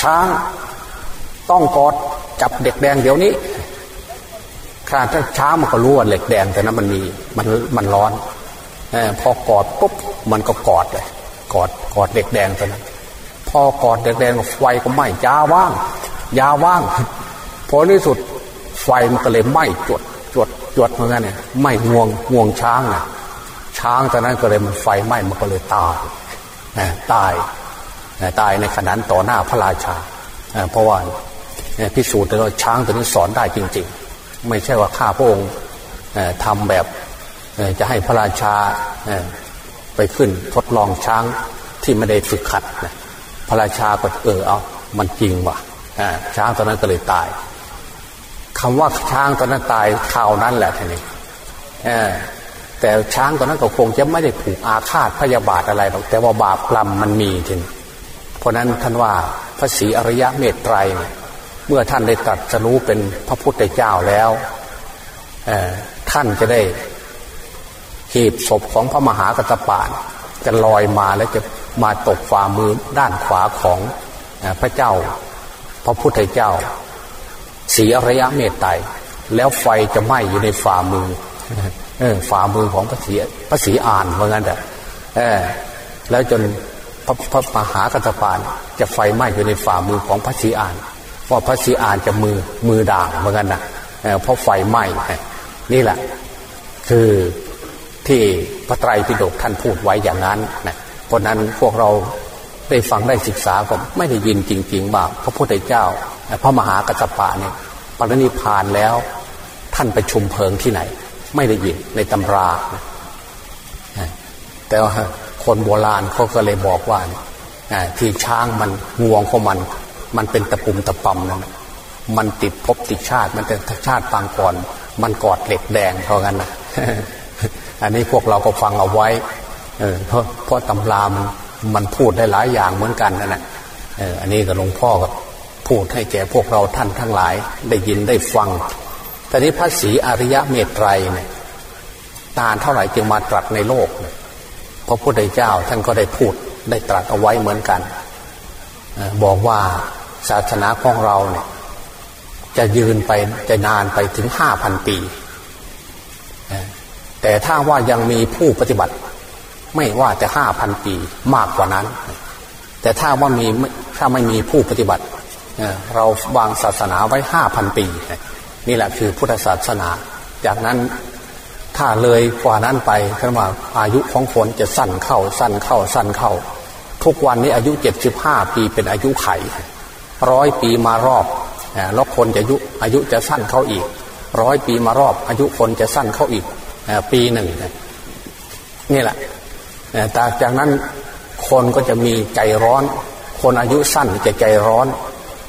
ช้างต้องกอดจับเด็กแดงเดี๋ยวนี้ขนาดถ้าช้ามันก็รู้ว่าเหล็กแดงแต่นั้นมันมีมันมันร้อนอพอกอดปุ๊บมันก็กอดเลยกอดกอดเด็กแดงตัวนั้น พอกอดเด็กแดงไฟก็ไหม้ยาว่าง ยาว่าง พอที่สุดไฟมันก็เลยไหม้จวดจวดจวดเหมือนกันเนี่ยไหม้งวงงวงช้างนะช้างตอนนั้นก็เลยมันไฟไหม้มันก็เลยตายตายตายในขณะต่อหน้าพระราชาเพราะว่าพิสูจน์ว่าช้างตัวนี้สอนได้จริง ๆ ไม่ใช่ว่าข้าพระองค์ทำแบบจะให้พระราชาไปขึ้นทดลองช้างที่ไม่ได้ฝึกขัดนะ พระราชาก็เออเอามันจริงว่ะช้างตอนนั้นก็เลยตายคำว่าช้างตอนนั้นตายข่าวนั้นแหละท่านี้แต่ช้างตอนนั้นก็คงจะไม่ได้ผูกอาฆาตพยาบาทอะไรหรอกแต่ว่าบาปกรรมมันมีทีนี้เพราะนั้นท่านว่าพระศรีอริยะเมตไตรเนี่ยเมื่อท่านได้ตรัสรู้เป็นพระพุทธเจ้าแล้วท่านจะได้หีบศพของพระมหากัตปาน จะลอยมาแล้วจะมาตกฝ่ามือด้านขวาของพระเจ้า พระพุทธเจ้าสีอริยะเมตไตรแล้วไฟจะไหม้อยู่ในฝ่ามือเออฝ่ามือของพระศีพระศรีอ่านเหมือนกันแต่เออแล้วจนพระพระมหากัตปานจะไฟไหม้อยู่ในฝ่ามือของพระศรีอ่านเพราะพระศรีอ่านจะมือมือด่างเหมือนกันนะเพราะไฟไหม้นี่แหละ คือ ที่พระไตรปิฎกท่านพูดไว้อย่างนั้นนะเพราะนั้นพวกเราได้ฟังได้ศึกษาก็ไม่ได้ยินจริงๆว่าพระพุทธเจ้าพระมหากัจจปาเนี่ยปรินิพานแล้วท่านไปชุมเพลิงที่ไหน ไม่ได้ยินในตำราแต่ว่าคนโบราณเขาก็เลยบอกว่าที่ช้างมันงวงของมัน มันเป็นตะปุ่มตะปำนั่นมันติดภพติดชาติ มันเป็นชาติปางก่อน มันกอดเหล็กแดงเท่ากันนะ อันนี้พวกเราก็ฟังเอาไว้เพราะเพราะตำรามมันพูดได้หลายอย่างเหมือนกันนั่นแหละอันนี้ก็หลวงพ่อก็พูดให้แก่พวกเราท่านทั้งหลายได้ยินได้ฟังแต่นี้พระศรีอริยะเมตไตรเนี่ยตาเท่าไหร่จึงมาตรัสในโลกพระพุทธเจ้าท่านก็ได้พูดได้ตรัสเอาไว้เหมือนกัน บอกว่าศาสนาของเราเนี่ยจะยืนไปจะนานไปถึงห้าพันปี แต่ถ้าว่ายังมีผู้ปฏิบัติ ไม่ว่าจะห้าพันปีมากกว่านั้น แต่ถ้าว่ามีถ้าไม่มีผู้ปฏิบัติ เราวางศาสนาไว้ห้าพันปี นี่แหละคือพุทธศาสนา จากนั้นถ้าเลยกว่านั้นไปท่านว่าอายุของคนจะสั้นเข้าสั้นเข้าสั้นเข้า ทุกวันนี้อายุเจ็ดสิบห้าปีเป็นอายุไขร้อยปีมารอบแล้วคนจะอายุอายุจะสั้นเข้าอีกร้อยปีมารอบ อายุคนจะสั้นเข้าอีก ปีหนึ่งนี่แหละแต่จากนั้นคนก็จะมีใจร้อน คนอายุสั้นจะใจร้อน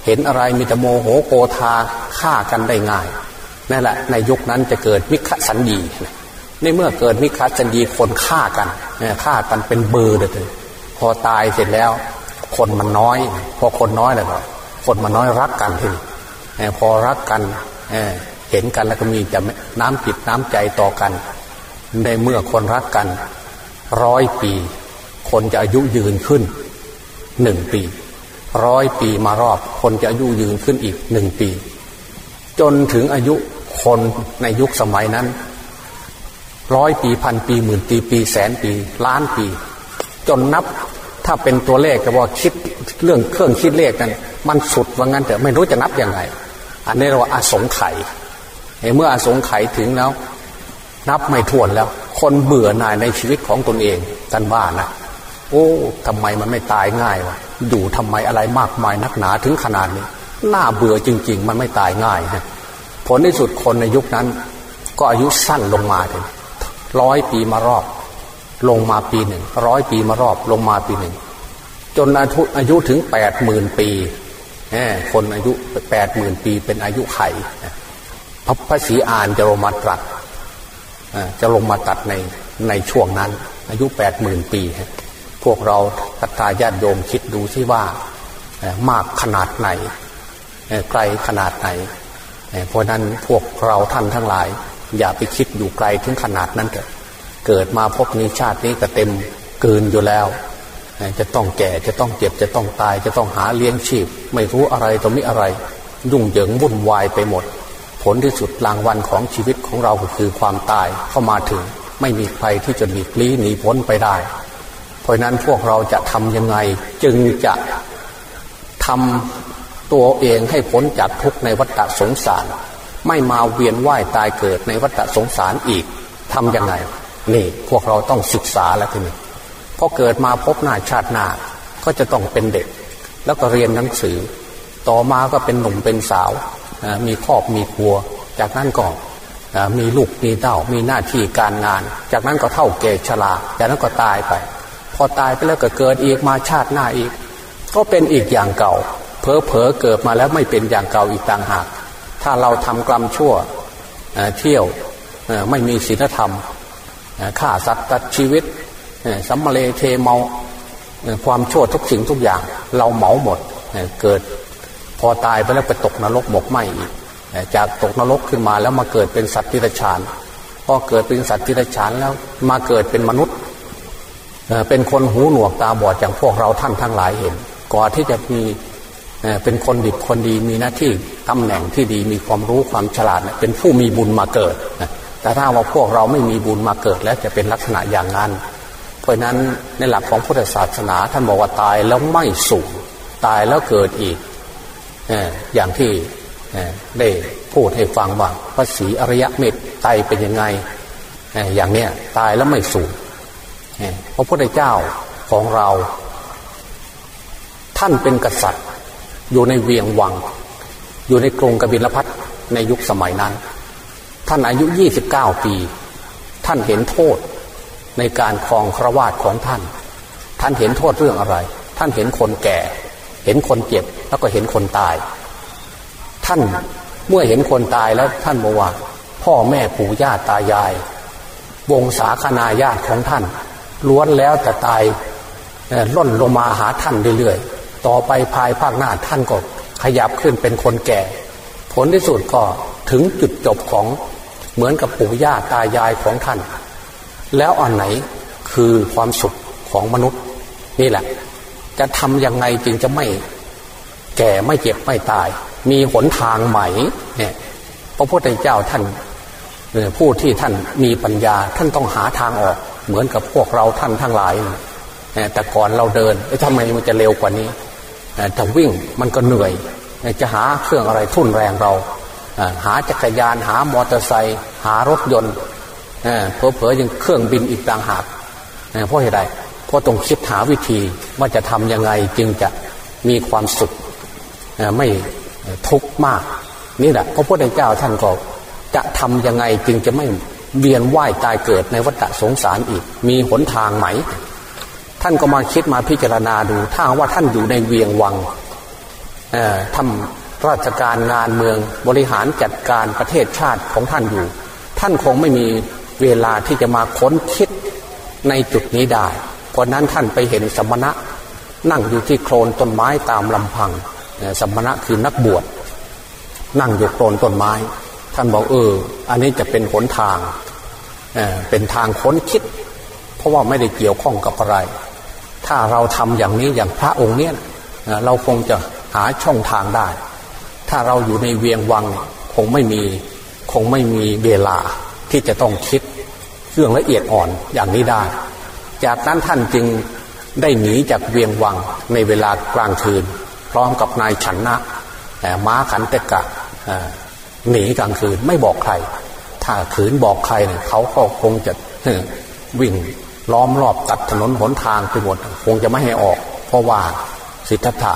เห็นอะไรมีแต่โมโหโกธาฆ่ากันได้ง่ายนั่นแหละ ในยุคนั้นจะเกิดวิคสันดีในเมื่อเกิดวิคสันดีคนฆ่ากันฆ่ากันเป็นเบอร์เลยพอตายเสร็จแล้ว คนมันน้อย พอคนน้อยแล้วก็คนมันน้อยรักกันทีพอรักกัน เห็นกันแล้วก็มีจะน้ำจิตน้ำใจต่อกัน ในเมื่อคนรักกันร้อยปี คนจะอายุยืนขึ้นหนึ่งปีร้อยปีมารอบคนจะอายุยืนขึ้นอีกหนึ่งปี จนถึงอายุคนในยุคสมัยนั้นร้อยปีพันปีหมื่นปีปีแสนปี ล้านปี จนนับถ้าเป็นตัวเลขก็ว่าคิดเรื่องเครื่องคิดเลขนั้นมันสุดว่างั้นแต่ไม่รู้จะนับยังไง อันนี้เราว่าอาสงไขย เมื่ออสงไขยถึงแล้ว นับไม่ถ้วนแล้ว คนเบื่อหน่ายในชีวิตของตนเองกันว่านะโอ้ทำไมมันไม่ตายง่ายวะอยู่ทำไมอะไรมากมายนักหนาถึงขนาดนี้น่าเบื่อจริง ๆ มันไม่ตายง่ายฮะผลที่สุดคนในยุคนั้น ก็อายุสั้นลงมาถึงร้อยปีมารอบ ลงมาปีหนึ่งร้อยปีมารอบลงมาปีหนึ่งจนอายุถึงแปดหมื่นปีคนอายุแปดหมื่นปีเป็นอายุไข พระศรีอานจะลงมาตรัสจะลงมาตัดในในช่วงนั้น อายุแปดหมื่นปี พวกเราทัตตาญาติโยมคิดดูที่ว่ามากขนาดไหนไกลขนาดไหน เพราะนั้นพวกเราท่านทั้งหลาย อย่าไปคิดอยู่ไกลถึงขนาดนั้นเกิดเกิดมาพบนี้ชาตินี้ก็เต็มเกินอยู่แล้ว จะต้องแก่จะต้องเจ็บจะต้องตาย จะต้องหาเลี้ยงชีพ ไม่รู้อะไรต่อมิอะไร ยุ่งเหยิงวุ่นวายไปหมด ผลที่สุดรางวัลของชีวิตของเราก็คือความตายเข้ามาถึง ไม่มีใครที่จะหลีกลี่หนีพ้นไปได้ เพราะนั้นพวกเราจะทำยังไงจึงจะทำตัวเองให้พ้นจากทุกในวัฏสงสาร ไม่มาเวียนว่ายตายเกิดในวัฏสงสารอีกทำยังไงนี่พวกเราต้องศึกษาแล้วทีนี้พอเกิดมาพบหน้าชาติหน้าก็จะต้องเป็นเด็ก แล้วก็เรียนหนังสือ ต่อมาก็เป็นหนุ่มเป็นสาว มีครอบมีครัว จากนั้นก็มีลูกมีเต้ามีหน้าที่การงาน จากนั้นก็เท่าเกศชราจากนั้นก็ตายไป พอตายไปแล้วก็เกิดอีกมาชาติหน้าอีก ก็เป็นอีกอย่างเก่าเพอเพอเกิดมาแล้วไม่เป็นอย่างเก่าอีกต่างหาก ถ้าเราทำกรรมชั่วเที่ยวไม่มีศีลธรรมฆ่าสัตว์ตัดชีวิตสัมมาเลเทเมาความชั่วทุกสิ่งทุกอย่าง เราเหมาหมดเกิด พอตายไปแล้วไปตกนรกหมกไหมอีกจากตกนรกขึ้นมาแล้วมาเกิดเป็นสัตว์ที่ระชานพอเกิดเป็นสัตว์ที่ระชานแล้วมาเกิดเป็นมนุษย์เป็นคนหูหนวกตาบอดอย่างพวกเราท่านทั้งหลายเห็นก่อนที่จะมีเป็นคนดีคนดีมีหน้าที่ตำแหน่งที่ดีมีความรู้ความฉลาดเป็นผู้มีบุญมาเกิดแต่ถ้าว่าพวกเราไม่มีบุญมาเกิดแล้วจะเป็นลักษณะอย่างนั้น เพราะนั้นในหลักของพุทธศาสนาท่านบอกว่าตายแล้วไม่สูญตายแล้วเกิดอีก อย่างที่ได้พูดให้ฟังว่าพระศรีอริยเมตไตเป็นยังไงอย่างเนี้ยตายแล้วไม่สูญพระพุทธเจ้าของเรา ท่านเป็นกษัตริย์ อยู่ในเวียงวัง อยู่ในกรงกบิลพัทในยุคสมัยนั้น ท่านอายุ 29 ปี ท่านเห็นโทษในการครองครวาดของท่าน ท่านเห็นโทษเรื่องอะไร ท่านเห็นคนแก่ เห็นคนเจ็บแล้วก็เห็นคนตาย ท่านเมื่อเห็นคนตายแล้วท่านบอกว่า พ่อแม่ปู่ย่าตายาย วงศาคณาญาติของท่าน ล้วนแล้วแต่ตายล่นลงมาหาท่านเรื่อยๆ ต่อไปภายภาคหน้าท่านก็ขยับขึ้นเป็นคนแก่ ผลที่สุดก็ถึงจุดจบของเหมือนกับปู่ย่าตายายของท่าน แล้วอันไหนคือความสุขของมนุษย์นี่แหละ จะทำยังไงจึงจะไม่แก่ไม่เจ็บไม่ตาย มีหนทางใหม่เนี่ยพระพุทธเจ้าท่านผู้ที่ท่านมีปัญญาท่านต้องหาทางออก เหมือนกับพวกเราท่านทั้งหลายแต่ก่อนเราเดินทำไมมันจะเร็วกว่านี้ถ้าวิ่งมันก็เหนื่อย จะหาเครื่องอะไรทุ่นแรงเราหาจักรยานหามอเตอร์ไซค์หารถยนต์เพอเพอยังเครื่องบินอีกต่างหากเพราะเหตุใด เพราะต้องคิดหาวิธีว่าจะทำยังไงจึงจะมีความสุขไม่ทุกข์มาก นี่แหละพระพุทธเจ้าท่านก็จะทำยังไงจึงจะไม่เวียนว่ายตายเกิดในวัฏสงสารอีก มีหนทางไหม ท่านก็มาคิดมาพิจารณาดู ถ้าว่าท่านอยู่ในเวียงวังทำราชการงานเมืองบริหารจัดการประเทศชาติของท่านอยู่ ท่านคงไม่มีเวลาที่จะมาค้นคิดในจุดนี้ได้ เพราะนั้นท่านไปเห็นสมณะนั่งอยู่ที่โคลนต้นไม้ตามลำพังสมณะคือนักบวชนั่งอยู่โคลนต้นไม้ ท่านบอกเออ อันนี้จะเป็นหนทางเเป็นทางค้นคิด เพราะว่าไม่ได้เกี่ยวข้องกับอะไร ถ้าเราทำอย่างนี้อย่างพระองค์เนี้ยเราคงจะหาช่องทางได้ ถ้าเราอยู่ในเวียงวังคงไม่มีคงไม่มีเวลาที่จะต้องคิดเรื่องละเอียดอ่อนอย่างนี้ได้ จากนั้นท่านจึงได้หนีจากเวียงวังในเวลากลางคืน พร้อมกับนายฉันนะม้าขันเตกะหนีกลางคืนไม่บอกใคร ถ้าขืนบอกใครเนี่ยเขาก็คงจะวิ่งล้อมรอบตัดถนนหนทางไปหมดคงจะไม่ให้ออก เพราะว่าสิทธัตถะ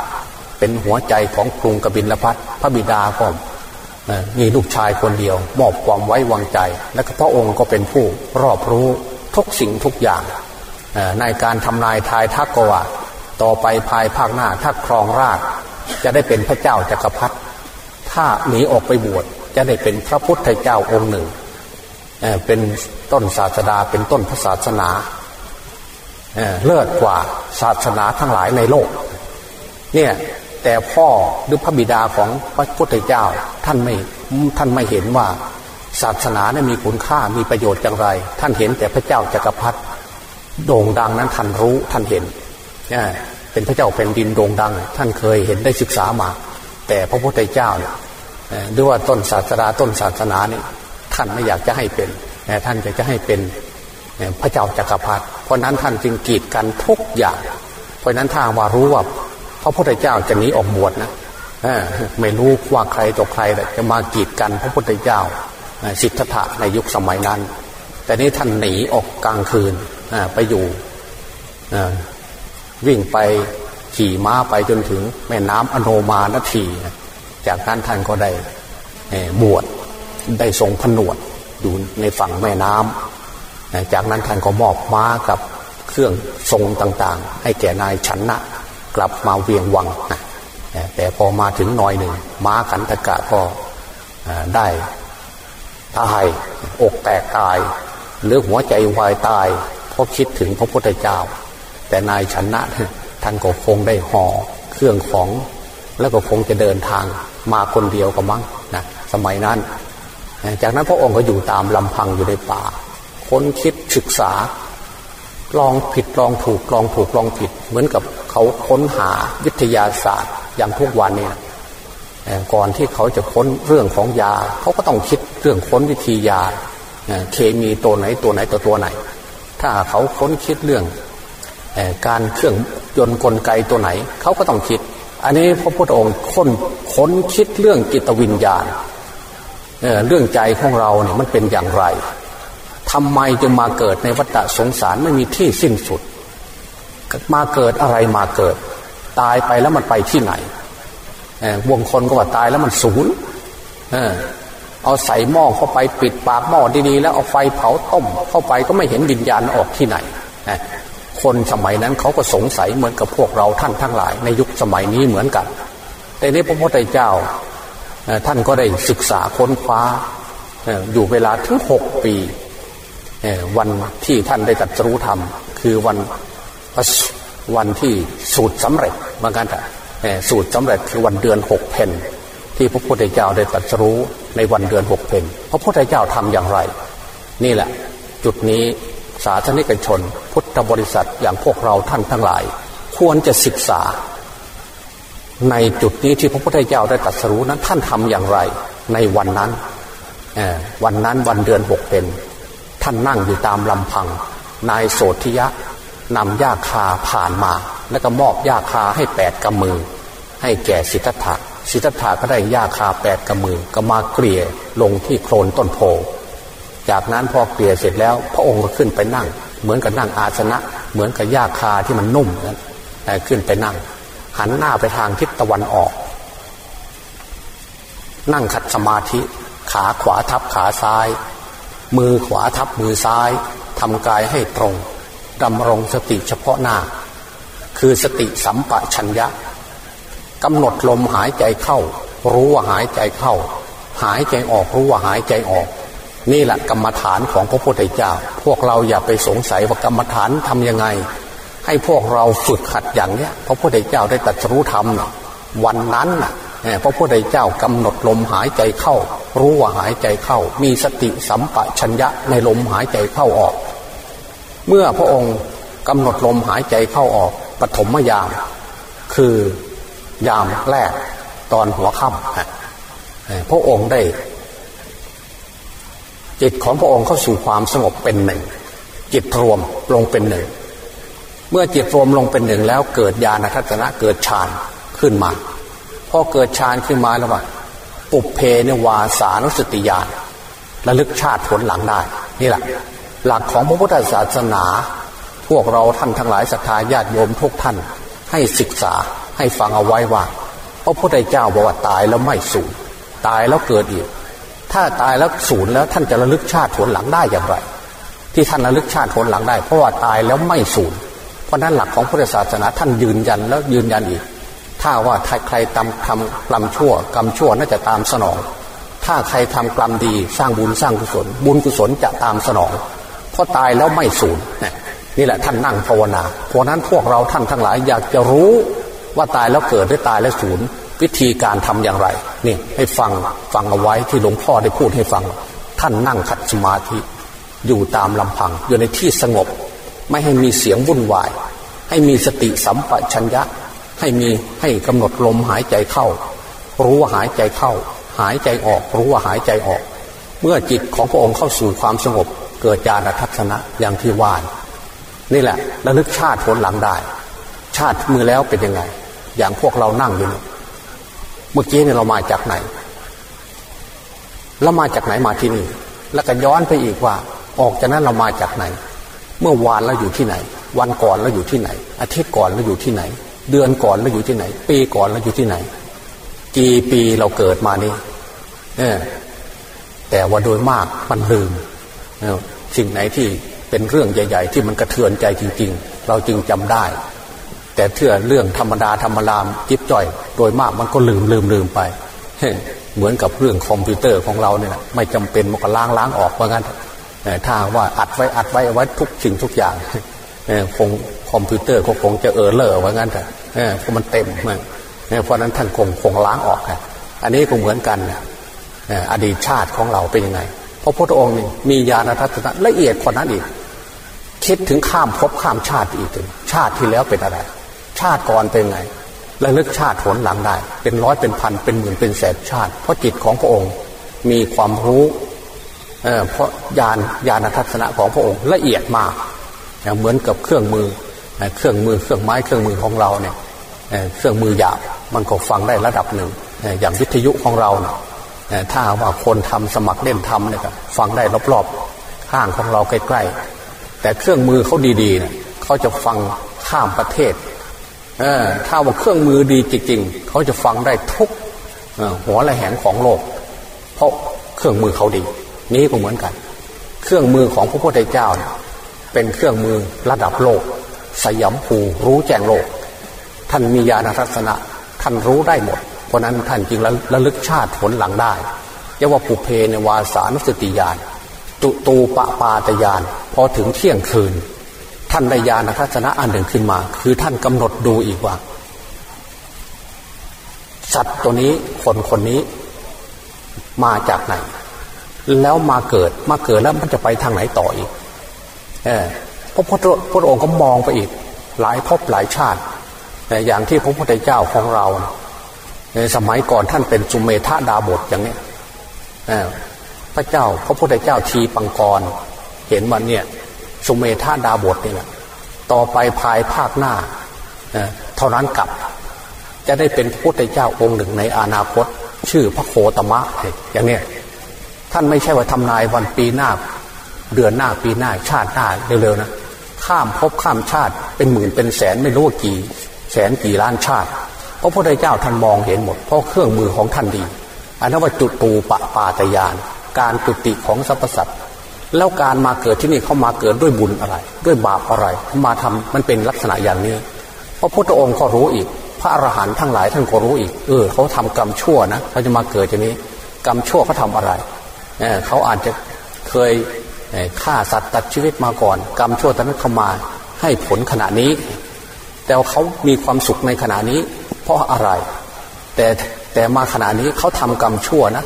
เป็นหัวใจของกรุงกบินลพัทพระบิดาก็มีลูกชายคนเดียว มอบความไว้วางใจ และพระองค์ก็เป็นผู้รอบรู้ทุกสิ่งทุกอย่าง ในการทำนายทายทักกว่า ต่อไปภายภาคหน้าถ้าครองราชจะได้เป็นพระเจ้าจากักรพรรดิถ้าหนีออกไปบวชจะได้เป็นพระพุทธเจ้าองค์หนึ่งเป็นต้นศาสดาเป็นต้นพระศาสนาเลิศกว่าศาสนาทั้งหลายในโลก เนี่ยแต่พ่อหรือพระบิดาของพระพุทธเจ้าท่านไม่ท่านไม่เห็นว่าศาสนาเนี่ยมีคุณค่ามีประโยชน์อย่างไร ท่านเห็นแต่พระเจ้าจักรพรรดิ โด่งดังนั้นท่านรู้ท่านเห็นเนี่เป็นพระเจ้าเป็นดินโด่งดัง ท่านเคยเห็นได้ศึกษามา แต่พระพุทธเจ้าเนี่ยด้วยว่าต้นศาสนาต้นศาสนาเนี่ยท่านไม่อยากจะให้เป็นแต่ท่านจะจะให้เป็นพระเจ้าจากักรพรรดิเพราะนั้นท่านจึงกีดกันทุกอย่าง เพราะนั้นถ้าว่ารู้ว่าพระพุทธเจ้าจะหนีออกบวชนะไม่รู้ว่าใครต่อใครจะมากีดกันพระพุทธเจ้าสิทธัตถะในยุคสมัยนั้น แต่นี้ท่านหนีออกกลางคืน ไปอยู่วิ่งไปขี่ม้าไปจนถึงแม่น้ำอโนมานทีจากนั้นท่านก็ได้บวชได้ทรงผนวดอยู่ในฝั่งแม่น้ำจากนั้นท่านก็มอบม้ากับเครื่องทรงต่างๆ ให้แก่นายชนนะกลับมาเวียงวัง แต่พอมาถึงหน่อยหนึ่ง ม้าขันตะกะก็ได้ตายอกแตกตาย หรือหัวใจวายตาย เพราะคิดถึงพระพุทธเจ้า แต่นายชนะท่านก็คงได้ห่อเครื่องของ แล้วก็คงจะเดินทางมาคนเดียวก็มั้งนะสมัยนั้น จากนั้นพระองค์ก็อยู่ตามลำพังอยู่ในป่า ค้นคิดศึกษา ลองผิดลองถูกลองถูกลองผิด เหมือนกับเขาค้นหาวิทยาศาสตร์ อย่างทุกวันเนี่ยก่อนที่เขาจะค้นเรื่องของยา เขาก็ต้องคิดเรื่องค้นวิธียาเคมีตัวไหนตัวไหนตัวตัวไหน ถ้าเขาค้นคิดเรื่องการเครื่องยนต์กลไกตัวไหน เขาก็ต้องคิด อันนี้พระพุทธองค์ค้นค้นคิดเรื่องกิตวิญญาณเเรื่องใจของเราเนี่ยมันเป็นอย่างไรทำไมจึงมาเกิดในวัฏสงสารไม่มีที่สิ้นสุด มาเกิดอะไรมาเกิด ตายไปแล้วมันไปที่ไหนวงคนก็ว่าตายแล้วมันศูนย์ เอาใส่หม้อเข้าไปปิดปากหม้อดีๆ แล้วเอาไฟเผาต้ม เข้าไปก็ไม่เห็นวิญญาณออกที่ไหนคนสมัยนั้นเขาก็สงสัยเหมือนกับพวกเราท่านทั้งหลาย ในยุคสมัยนี้เหมือนกัน แต่ในพระพุทธเจ้าท่านก็ได้ศึกษาค้นคว้าอยู่เวลาถึงหกปีวันที่ท่านได้ตัดรู้ธรรม คือวันวันที่สูตรสำเร็จเหมือนกันแต่สูตรสำเร็จคือวันเดือนหกเพน ที่พระพุทธเจ้าได้ตัดรู้ในวันเดือนหกเพนพระพุทธเจ้าทำอย่างไร นี่แหละ จุดนี้สาธนิกชน พุทธบริษัทอย่างพวกเราท่านทั้งหลาย ควรจะศึกษา ในจุดนี้ที่พระพุทธเจ้าได้ตรัสรู้นั้นท่านทำอย่างไร ในวันนั้นวันนั้นวันเดือนหกเป็นท่านนั่งอยู่ตามลำพัง นายโสธิยะนำยาคาผ่านมา แล้วก็มอบยาคาให้แปดกำมือ ให้แก่สิทธัตถะ สิทธัตถะก็ได้ยาคาแปดกำมือก็มาเกลี่ยลงที่โคลนต้นโพ จากนั้นพอเกลี่ยเสร็จแล้ว พระองค์ก็ขึ้นไปนั่ง เหมือนกับนั่งอาสนะ เหมือนกับหญ้าคาที่มันนุ่มนั้นขึ้นไปนั่ง หันหน้าไปทางทิศตะวันออก นั่งขัดสมาธิ ขาขวาทับขาซ้าย มือขวาทับมือซ้ายทำกายให้ตรงดำรงสติเฉพาะหน้า คือสติสัมปชัญญะ กำหนดลมหายใจเข้า รู้ว่าหายใจเข้า หายใจออกรู้ว่าหายใจออก นี่แหละกรรมฐานของพระพุทธเจ้า พวกเราอย่าไปสงสัยว่ากรรมฐานทํำยังไง ให้พวกเราฝึกขัดอย่างเนี้ยพระพุทธเจ้าได้ตรัสรู้ธรรมวันนั้นน่ะพระพุทธเจ้ากำหนดลมหายใจเข้า รู้ว่าหายใจเข้า มีสติสัมปชัญญะในลมหายใจเข้าออก เมื่อพระองค์กำหนดลมหายใจเข้าออกปฐมยามคือ ยามแรกตอนหัวค่ำพระองค์ได้ จิตของพระองค์เข้าสู่ความสงบเป็นหนึ่ง จิตรวมลงเป็นหนึ่ง เมื่อจิตรวมลงเป็นหนึ่งแล้วเกิดญาณทัศนะเกิดฌานขึ้นมาพอเกิดฌานขึ้นมาแล้วว่าปุเพเนวาสานุสติญาณระลึกชาติผลหลังได้ นี่แหละ หลักของพระพุทธศาสนา พวกเราท่านทั้งหลายศรัทธาญาติโยมทุกท่านให้ศึกษา ให้ฟังเอาไว้ว่าพระพุทธเจ้าบอกว่าตายแล้วไม่สูญตายแล้วเกิดอีก ถ้าตายแล้วสูญแล้วท่านจะระลึกชาติผลหลังได้อย่างไร ที่ท่านระลึกชาติผลหลังได้ เพราะว่าตายแล้วไม่สูญเพราะนั้นหลักของพุทธศาสนาท่านยืนยันแล้วยืนยันอีก ถ้าว่าใครทำทำกรรมชั่ว กรรมชั่วน่าจะตามสนอง ถ้าใครทำกรรมดีสร้างบุญสร้างกุศล บุญกุศลจะตามสนอง เพราะตายแล้วไม่สูญนี่แหละท่านนั่งภาวนาเพราะนั้นพวกเราท่านทั้งหลายอยากจะรู้ ว่าตายแล้วเกิดหรือตายแล้วสูญวิธีการทำอย่างไร นี่ให้ฟังฟังเอาไว้ที่หลวงพ่อได้พูดให้ฟัง ท่านนั่งขัดสมาธิอยู่ตามลำพัง อยู่ในที่สงบ ไม่ให้มีเสียงวุ่นวาย ให้มีสติสัมปชัญญะ ให้มีให้กำหนดลมหายใจเข้า รู้ว่าหายใจเข้า หายใจออก รู้ว่าหายใจออก เมื่อจิตของพระองค์เข้าสู่ความสงบ เกิดญาณทัศนะอย่างที่ว่านนี่แหละระลึกชาติผลหลังได้ ชาติมือแล้วเป็นยังไง อย่างพวกเรานั่งอยู่นี่เมื่อกี้เนี่ยเรามาจากไหนเรามาจากไหนมาที่นี่ แล้วก็ย้อนไปอีกว่า ออกจากนั้นเรามาจากไหน เมื่อวานเราอยู่ที่ไหน วันก่อนเราอยู่ที่ไหน อาทิตย์ก่อนเราอยู่ที่ไหน เดือนก่อนเราอยู่ที่ไหน ปีก่อนเราอยู่ที่ไหน กี่ปีเราเกิดมานี่เออแต่ว่าโดยมากมันลืมสิ่งไหนที่เป็นเรื่องใหญ่ ๆ ที่มันกระเทือนใจจริง ๆ เราจึงจำได้ แต่เทื่อเรื่องธรรมดาธรรมรามจิบจ่อย โดยมากมันก็ลืมลืมลืมไป เหมือนกับเรื่องคอมพิวเตอร์ของเราเนี่ยไม่จำเป็นมันก็ล้างล้างออกเพราะงั้นถ้าว่าอัดไว้อัดไว้ไว้ทุกสิ่งทุกอย่างคงคอมพิวเตอร์ก็คงจะ error ว่างั้นเถอะเพราะมันเต็มมันเพราะนั้นท่านคงคงล้างออกครับอันนี้ก็เหมือนกันอดีตชาติของเราเป็นยังไงพระพุทธองค์มีญาณทัศนะละเอียดกว่านั้นอีก คิดถึงข้ามภพข้ามชาติอีกถึงชาติที่แล้วเป็นอะไร ชาติก่อนเป็นไงระลึกชาติผลหลังได้ เป็นร้อยเป็นพันเป็นหมื่นเป็นแสนชาติ เพราะจิตของพระองค์มีความรู้เเพราะญาณญาณทัศนะของพระองค์ละเอียดมากเหมือนกับเครื่องมือเครื่องมือเครื่องไม้เครื่องมือของเราเนี่ยเครื่องมือหยาบมันก็ฟังได้ระดับหนึ่งอย่างวิทยุของเราเนี่ยถ้าว่าคนทำสมัครเล่นทำเนี่ยฟังได้รอบๆข้างของเราใกล้ๆแต่เครื่องมือเขาดีๆเนี่ยเขาจะฟังข้ามประเทศ ถ้าว่าเครื่องมือดีจริงๆ เขาจะฟังได้ทุกหัวละแหงของโลก เพราะเครื่องมือเขาดี นี้ก็เหมือนกัน เครื่องมือของพระพุทธเจ้าเนี่ยเป็นเครื่องมือระดับโลก สยามภูรู้แจ้งโลก ท่านมีญาณทัศนะ ท่านรู้ได้หมด เพราะนั้นท่านจึงระลึกชาติผลหลังได้เรียกว่าปุเพในวาสานุสติญาณตุตูปะปาตญาณพอถึงเที่ยงคืน ท่านได้ญาณทัศนะอันหนึ่งขึ้นมา คือท่านกำหนดดูอีกว่า สัตว์ตัวนี้คนคนนี้ มาจากไหน แล้วมาเกิดมาเกิดแล้วมันจะไปทางไหนต่ออีก เออพระพุทธพระองค์ก็มองไปอีก หลายภพหลายชาติแต่อย่างที่พระพุทธเจ้าของเราในสมัยก่อนท่านเป็นสุเมธาดาบทอย่างนี้พระเจ้าพระพุทธเจ้าชีปังกร เห็นวันเนี่ย สุเมธาดาบทนี่แหละต่อไปภายภาคหน้าเท่านั้นกับ จะได้เป็นพระพุทธเจ้าองค์หนึ่งในอนาคต ชื่อพระโคตมะอย่างเนี้ยท่านไม่ใช่ว่าทำนายวันปีหน้า เดือนหน้าปีหน้าชาติหน้าเร็วๆนะข้ามภพข้ามชาติเป็นหมื่นเป็นแสนไม่รู้กี่ แสนกี่ล้านชาติพระพุทธเจ้าท่านมองเห็นหมดเพราะเครื่องมือของท่านดี อันนั้นว่าจุดตูปะปาตยาน การจุติของสรรพสัตว์ แล้วการมาเกิดที่นี่เขามาเกิดด้วยบุญอะไร ด้วยบาปอะไร มาทำมันเป็นลักษณะอย่างนี้พระพุทธองค์ก็รู้อีก พระอรหันต์ทั้งหลายท่านก็รู้อีก เออเขาทำกรรมชั่วนะเขาจะมาเกิดอย่างนี้ กรรมชั่วเขาทาอะไรเเขาอาจจะเคยฆ่าสัตว์ตัดชีวิตมาก่อน กรรมชั่วตอนนั้นเขามาให้ผลขณะนี้ แต่เขามีความสุขในขณะนี้ เพราะอะไร แต่แต่มาขณะนี้เขาทำกรรมชั่วนะ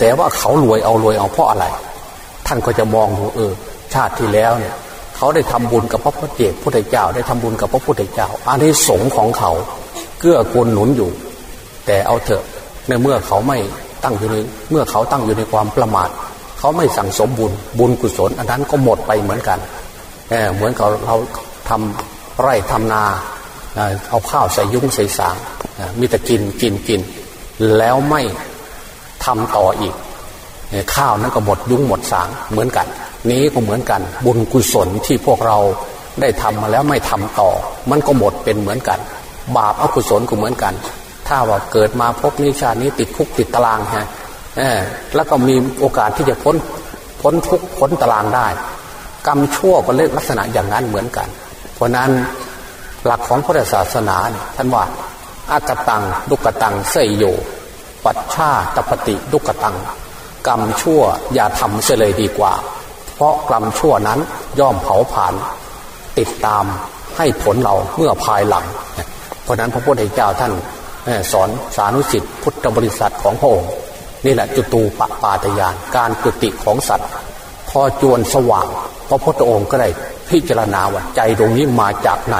แต่ว่าเขารวยเอารวยเอาเพราะอะไร ท่านก็จะมองดูเออ ชาติที่แล้วเนี่ย เขาได้ทำบุญกับพระพุทธเจ้าพุทธเจ้า ได้ทำบุญกับพระพุทธเจ้าอันนี้สงของเขาเกื้อกูลหนุนอยู่ แต่เอาเถอะในเมื่อเขาไม่ตั้งอยู่ในเมื่อเขาตั้งอยู่ในความประมาทเขาไม่สั่งสมบุญบุญกุศล อันนั้นก็หมดไปเหมือนกันเเหมือนเขาเราทำไร่ทำนาเอาข้าวใส่ยุ้งใส่สางมีแต่กินกินกิน แล้วไม่ทำต่ออีก ข้าวนั้นก็หมดยุ้งหมดสางเหมือนกัน นี้ก็เหมือนกัน บุญกุศลที่พวกเราได้ทำมาแล้วไม่ทำต่อ มันก็หมดเป็นเหมือนกัน บาปอกุศลก็เหมือนกัน ถ้าว่าเกิดมาพบนิชานี้ติดคุกติดตารางฮะแล้วก็มีโอกาสที่จะพ้นพ้นทุกพ้นตารางได้ กรรมชั่วก็เล่นลักษณะอย่างนั้นเหมือนกัน เพราะนั้นหลักของพุทธศาสนาเนี่ยท่านว่าอากตังดุกตังเสยโย ปัจฉาตปฏิดุกตัง กรรมชั่วอย่าทำเสียเลยดีกว่า เพราะกรรมชั่วนั้นย่อมเผาผลาญติดตามให้ผลเราเมื่อภายหลัง เพราะนั้นพระพุทธเจ้าท่านสอนสานุสิทธิพุทธบริษัทของพระองค์นี่แหละจุตูปปาตยาน การจุติของสัตว์ พอจวนสว่างพระพุทธองค์ก็ได้พิจารณาว่าใจตรงนี้มาจากไหน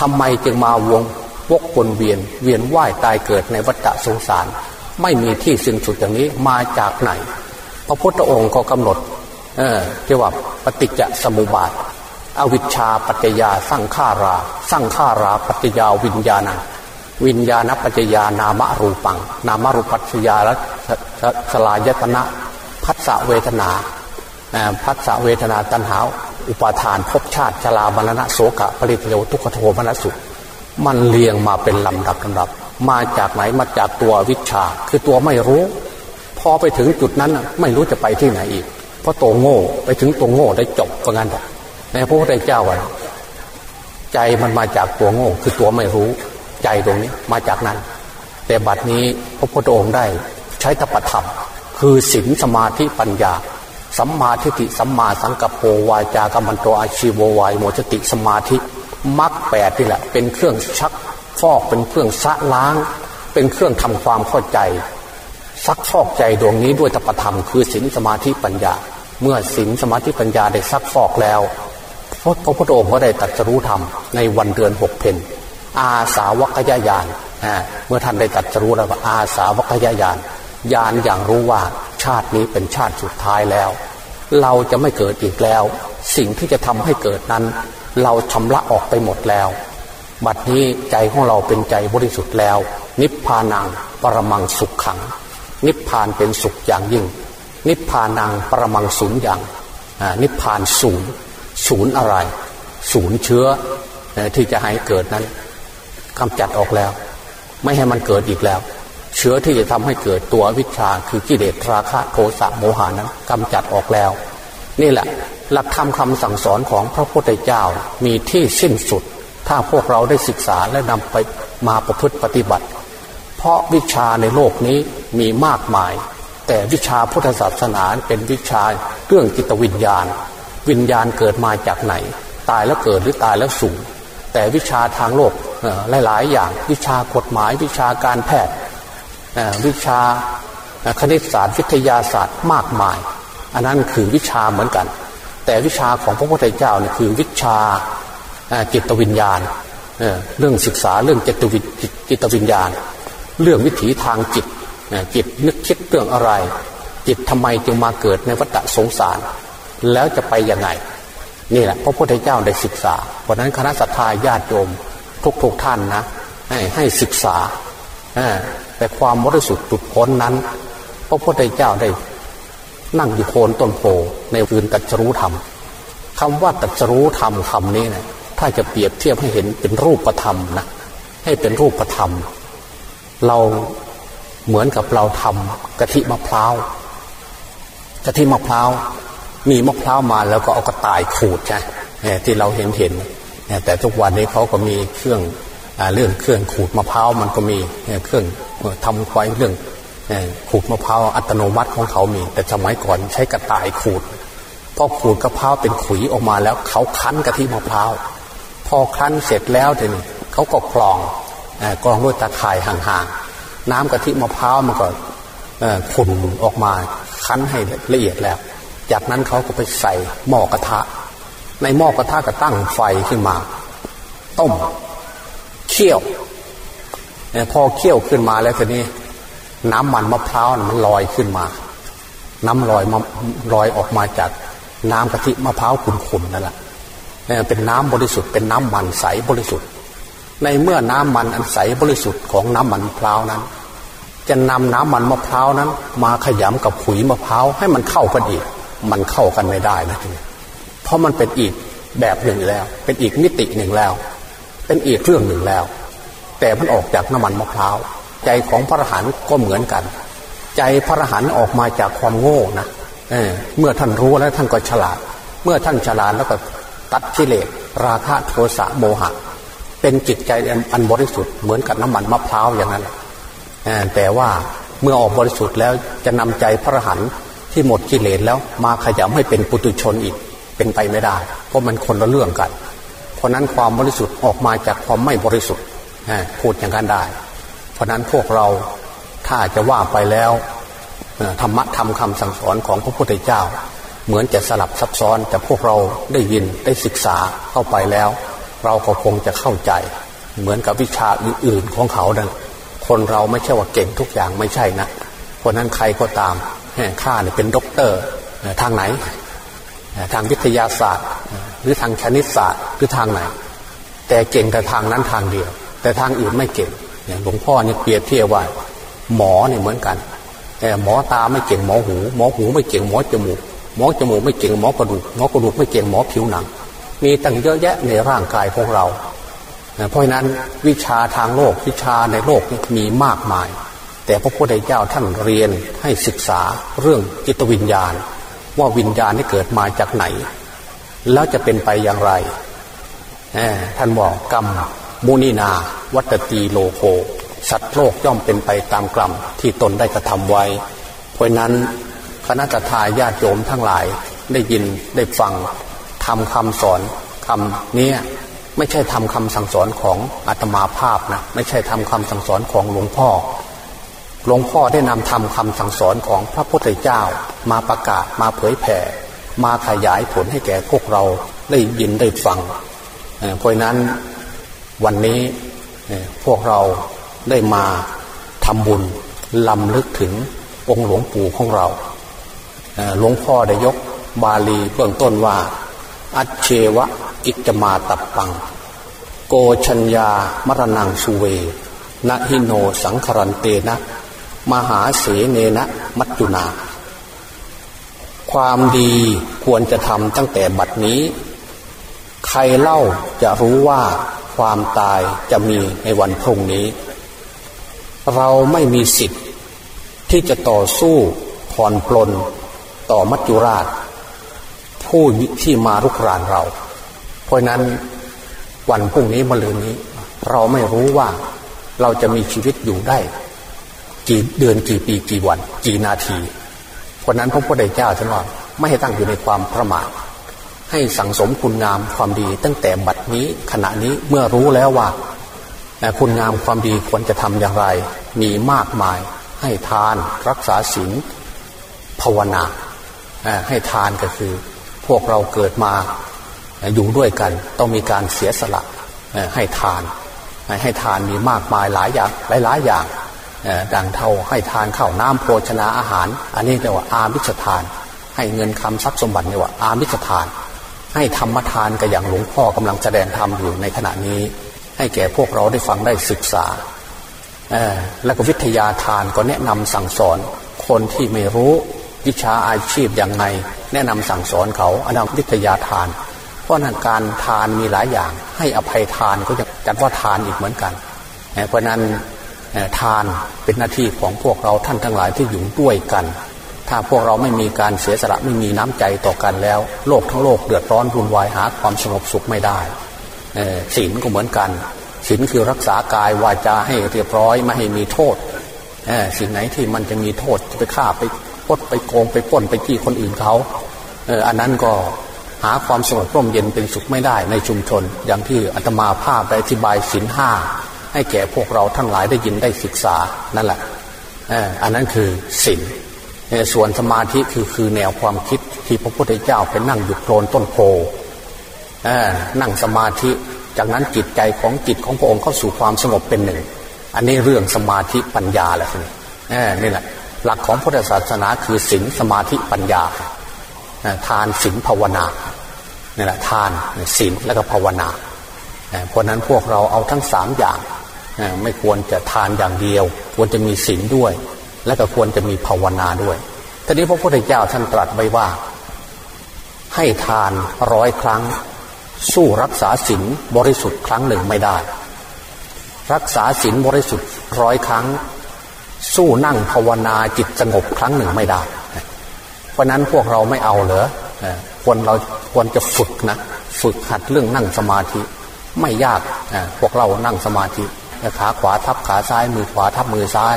ทำไมจึงมาวงวกวนเวียนเวียนว่ายตายเกิดในวัฏสงสาร ไม่มีที่สิ้นสุดอย่างนี้มาจากไหน พระพุทธองค์ก็กำหนดเออเรียกว่าปฏิจจสมุปบาท อวิชชาปัจจยาสร้างฆารา สร้างฆาราปัจจยาวิญญาณังวิญญาณปัจจยานามรูปัง นามรูปัจจยาและสลายตนะพัสสะเวทนาพัสสะเวทนาตัณหา อุปาทานภพชาติชรามรณะโสกะปริเทวทุกขโทมนสุมันเรียงมาเป็นลำดับลำดับ มาจากไหนมาจากตัววิชา คือตัวไม่รู้ พอไปถึงจุดนั้นไม่รู้จะไปที่ไหนอีก เพราะตัวโง่ไปถึงตัวโง่ได้จบก็งั้นในพระพุทธเจ้าว่าใจมันมาจากตัวโง่ คือตัวไม่รู้ใจตรงนี้มาจากนั้น แต่บัดนี้พระพุทธองค์ได้ใช้ตปธรรม คือศีลสมาธิปัญญาสัมมาทิฏฐิสัมมาสังกัปโปวาจากรรมโตอาชีโววายโมจติสมาธิมรรคแปดนี่แหละเป็นเครื่องชัก ฟอกเป็นเครื่องสะล้าง เป็นเครื่องทำความเข้าใจ ซักฟอกใจดวงนี้ด้วยตปธรรมคือศีลสมาธิปัญญา เมื่อศีลสมาธิปัญญาได้ซักฟอกแล้วพระพุทธองค์ก็ได้ตรัสรู้ธรรมในวันเดือนหกเพนอาสาวกยญาณเมื่อท่านได้ตรัสรู้แล้วอาสาวกยญาณญาณอย่างรู้ว่าชาตินี้เป็นชาติสุดท้ายแล้ว เราจะไม่เกิดอีกแล้ว สิ่งที่จะทำให้เกิดนั้น เราชำระออกไปหมดแล้ว บัดนี้ใจของเราเป็นใจบริสุทธิ์แล้ว นิพพานังปรมังสุขขัง นิพพานเป็นสุขอย่างยิ่ง นิพพานังปรมังศูนย์อย่างนิพพานศูนย์ศูนย์อะไร ศูนย์เชื้อที่จะให้เกิดนั้นกำจัดออกแล้ว ไม่ให้มันเกิดอีกแล้ว เชื้อที่จะทำให้เกิดตัววิชาคือกิเลสราคะโทสะโมหานั้นกำจัดออกแล้ว นี่แหละ หลักธรรมคาสั่งสอนของพระพุทธเจ้ามีที่สิ้นสุด ถ้าพวกเราได้ศึกษาและนำไปมาประพฤติปฏิบัติ เพราะวิชาในโลกนี้มีมากมาย แต่วิชาพุทธศาสนาเป็นวิชาเรื่องจิตวิญญาณ วิญญาณเกิดมาจากไหน ตายแล้วเกิดหรือตายแล้วสูญแต่วิชาทางโลกหลาย ๆ อย่างวิชากฎหมายวิชาการแพทย์วิชาคณิตศาสตร์วิทยาศาสตร์มากมาย อันนั้นคือวิชาเหมือนกัน แต่วิชาของพระพุทธเจ้าเนี่ยคือวิชา จิตวิญญาณเรื่องศึกษาเรื่องจิตวิจิตวิญญาณ เรื่องวิถีทางจิตจิตนึกคิดเรื่องอะไร จิตทำไมจึงมาเกิดในวัฏสงสาร แล้วจะไปยังไง นี่แหละพระพุทธเจ้าได้ศึกษา เพราะนั้นคณะสัตยาญาติโยมทุกๆทท่านนะให้ให้ศึกษาแต่ความบริสุทธิ์จุดพ้นนั้น พระพุทธเจ้าได้นั่งอยู่โคนต้นโพในคืนตัดรู้ธรรมคำว่าตัดรู้ธรรมคำนี้เนะ ถ้าจะเปรียบเทียบให้เห็นเป็นรูปธรรมนะให้เป็นรูปธรรม เราเหมือนกับเราทำกะทิมะพร้าวกะทิมะพร้าวมีมะพร้าวมาแล้วก็เอากระต่ายขูดใช่ที่เราเห็นเห็นแต่ทุกวันนี้เขาก็มีเครื่องเรื่องเครื่องขูดมะพร้าวมันก็มีเครื่องทำไว้เรื่องขูดมะพร้าวอัตโนมัติของเขามี แต่สมัยก่อนใช้กระต่ายขูดพอขูดกระเพราเป็นขุยออกมาแล้วเขาคั้นกะทิมะพร้าว พอคั้นเสร็จแล้วทีนี้เขาก็กรองกรองด้วยตะข่ายห่างๆน้ำกะทิมะพร้าวมันก็ขุ่นออกมาคั้นให้ละเอียดแล้ว จากนั้นเขาก็ไปใส่หม้อกระทะ ในหม้อกระทะก็ตั้งไฟขึ้นมา ต้มเคี่ยวพอเคี่ยวขึ้นมาแล้วทีนี้ น้ำมันมะพร้าวมันลอยขึ้นมา น้ำลอยมาลอยออกมาจากน้ำกะทิมะพร้าวขุ่นๆนั่นแหละ เป็นน้ำบริสุทธิ์เป็นน้ำมันใสบริสุทธิ์ ในเมื่อน้ำมันอันใสบริสุทธิ์ของน้ำมันมะพร้าวนั้น จะนำน้ำมันมะพร้าวนั้น มาขยำกับขุยมะพร้าวให้มันเข้ากันอีก มันเข้ากันไม่ได้นะทีนี้เพราะมันเป็นอีกแบบหนึ่งแล้ว เป็นอีกมิติหนึ่งแล้ว เป็นอีกเรื่องหนึ่งแล้ว แต่มันออกจากน้ำมันมะพร้าวใจของพระอรหันต์ก็เหมือนกัน ใจพระอรหันต์ออกมาจากความโง่นะเเมื่อท่านรู้แล้วท่านก็ฉลาด เมื่อท่านฉลาดแล้วก็ ตัดกิเลสราคะโทสะโมหะ เป็นจิตใจอันบริสุทธิ์เหมือนกับน้ำมันมะพร้าวอย่างนั้นแต่ว่าเมื่อออกบริสุทธิ์แล้วจะนำใจพระหันที่หมดกิเลสแล้วมาขยำให้เป็นปุตุชนอีกเป็นไปไม่ได้ เพราะมันคนละเรื่องกัน เพราะนั้นความบริสุทธิ์ออกมาจากความไม่บริสุทธิ์พูดอย่างนั้นได้ เพราะนั้นพวกเราถ้าจะว่าไปแล้วธรรมะธรรมคำสั่งสอนของพระพุทธเจ้า เหมือนจะสลับซับซ้อน แต่พวกเราได้ยินได้ศึกษาเข้าไปแล้ว เราก็คงจะเข้าใจ เหมือนกับวิชาอื่น ๆ ของเขาดังคนเราไม่ใช่ว่าเก่งทุกอย่างไม่ใช่นะเพราะนั้นใครก็ตามข้าเนี่ยเป็นด็อกเตอร์ทางไหน ทางวิทยาศาสตร์ หรือทางคณิตศาสตร์หรือทางไหน แต่เก่งแต่ทางนั้นทางเดียว แต่ทางอื่นไม่เก่งอย่างหลวงพ่อเนี่ยเปรียบเทียบว่าหมอเนี่ยเหมือนกัน แต่หมอตาไม่เก่งหมอหู หมอหูไม่เก่งหมอจมูก หมอจมูกไม่เก่งหมอกระดูกหมอกระดูกไม่เก่งหมอผิวหนัง มีตั้งเยอะแยะในร่างกายของเรา เพราะฉะนั้นวิชาทางโลกวิชาในโลกมีมากมาย แต่พระพุทธเจ้าท่านเรียนให้ศึกษาเรื่องจิตวิญญาณ ว่าวิญญาณที่เกิดมาจากไหน แล้วจะเป็นไปอย่างไรท่านบอกกรรมมุนีนา วัตตีโลโคสัตว์โลกย่อมเป็นไปตามกรรมที่ตนได้กระทำไว้ เพราะนั้น คณะทาญาติโยมทั้งหลายได้ยินได้ฟังทำคำสอนคำนี้ไม่ใช่ทำคำสั่งสอนของอาตมาภาพนะไม่ใช่ทำคำสั่งสอนของหลวงพ่อ หลวงพ่อได้นำทำคำสั่งสอนของพระพุทธเจ้า มาประกาศมาเผยแผ่ มาขยายผลให้แก่พวกเราได้ยินได้ฟังเพราะนั้นวันนี้พวกเราได้มาทำบุญลำลึกถึงองค์หลวงปู่ของเรา หลวงพ่อได้ยกบาลีเบื้องต้นว่า อัจเชวะอิจมาตับปัง โกชัญญามรณังสุเวนะหิโนสังครันเตนะ มหาเสเนนะมัจจุนา ความดีควรจะทำตั้งแต่บัดนี้ ใครเล่าจะรู้ว่าความตายจะมีในวันพรุ่งนี้ เราไม่มีสิทธิ์ ที่จะต่อสู้ผ่อนปลน ต่อมัจจุราช ผู้ที่มารุกรานเรา เพราะนั้นวันพรุ่งนี้มะรืนนี้ เราไม่รู้ว่าเราจะมีชีวิตอยู่ได้ กี่เดือนกี่ปีกี่วัน กี่นาที เพราะนั้นพระพุทธเจ้าท่านว่าไม่ให้ตั้งอยู่ในความประมาทให้สั่งสมคุณงามความดีตั้งแต่บัดนี้ขณะนี้เมื่อรู้แล้วว่าคุณงามความดีควรจะทำอย่างไร มีมากมายให้ทานรักษาศีลภาวนา ให้ทานก็คือ พวกเราเกิดมาอยู่ด้วยกัน ต้องมีการเสียสละให้ทาน ให้ทานมีมากมายหลายอย่างหลายๆอย่างดังเท่าให้ทานข้าวน้ำโภชนาอาหาร อันนี้เรียกว่าอามิชทาน ให้เงินคำทรัพย์สมบัติเรียกว่าอามิชทาน ให้ธรรมทานก็อย่างหลวงพ่อกำลังแสดงธรรมอยู่ในขณะนี้ ให้แก่พวกเราได้ฟังได้ศึกษาแล้วก็วิทยาทานก็แนะนำสั่งสอนคนที่ไม่รู้ วิชาอาชีพอย่างไง แนะนำสั่งสอนเขาอนนั้นวิทยาทาน เพราะนั้นการทานมีหลายอย่าง ให้อภัยทานก็จะจัดว่าทานอีกเหมือนกัน เพราะนั้นทานเป็นหน้าที่ของพวกเราท่านทั้งหลายที่อยู่ด้วยกัน ถ้าพวกเราไม่มีการเสียสละไม่มีน้ำใจต่อกันแล้ว โลกทั้งโลกเดือดร้อนรุนวายหาความสงบสุขไม่ได้ศีลก็เหมือนกันศีลคือรักษากายวาจาให้เรียบร้อยไม่ให้มีโทษสิ่งไหนที่มันจะมีโทษจะไปฆ่าไป พดไปโกงไปป้นไปจี้คนอื่นเขาเอออันนั้นก็หาความสงบร่มเย็นเป็นสุขไม่ได้ในชุมชน อย่างที่อาตมาภาพได้อธิบายสินห้าให้แก่พวกเราทั้งหลายได้ยินได้ศึกษานั่นแหละอันนั้นคือสินส่วนสมาธิคือคือแนวความคิดที่พระพุทธเจ้าไปนั่งอยู่โคลนต้นโพนั่งสมาธิจากนั้นจิตใจของจิตของพระองค์เข้าสู่ความสงบเป็นหนึ่ง อันนี้เรื่องสมาธิปัญญาแหละนี่นี่แหละ หลักของพุทธศาสนาคือศีลสมาธิปัญญา ทานศีลภาวนานี่แหละทานศีลแล้วก็ภาวนาเพราะนั้นพวกเราเอาทั้งสามอย่างไม่ควรจะทานอย่างเดียว ควรจะมีศีลด้วย และก็ควรจะมีภาวนาด้วยทีนี้พระพุทธเจ้าท่านตรัสไว้ว่า ให้ทานร้อยครั้ง สู้รักษาศีลบริสุทธิ์ครั้งหนึ่งไม่ได้ รักษาศีลบริสุทธิ์ร้อยครั้ง สู้นั่งภาวนาจิตสงบครั้งหนึ่งไม่ได้ เพราะนั้นพวกเราไม่เอาเหรอควรเราควรจะฝึกนะ ฝึกหัดเรื่องนั่งสมาธิ ไม่ยากพวกเรานั่งสมาธิขาขวาทับขาซ้าย มือขวาทับมือซ้าย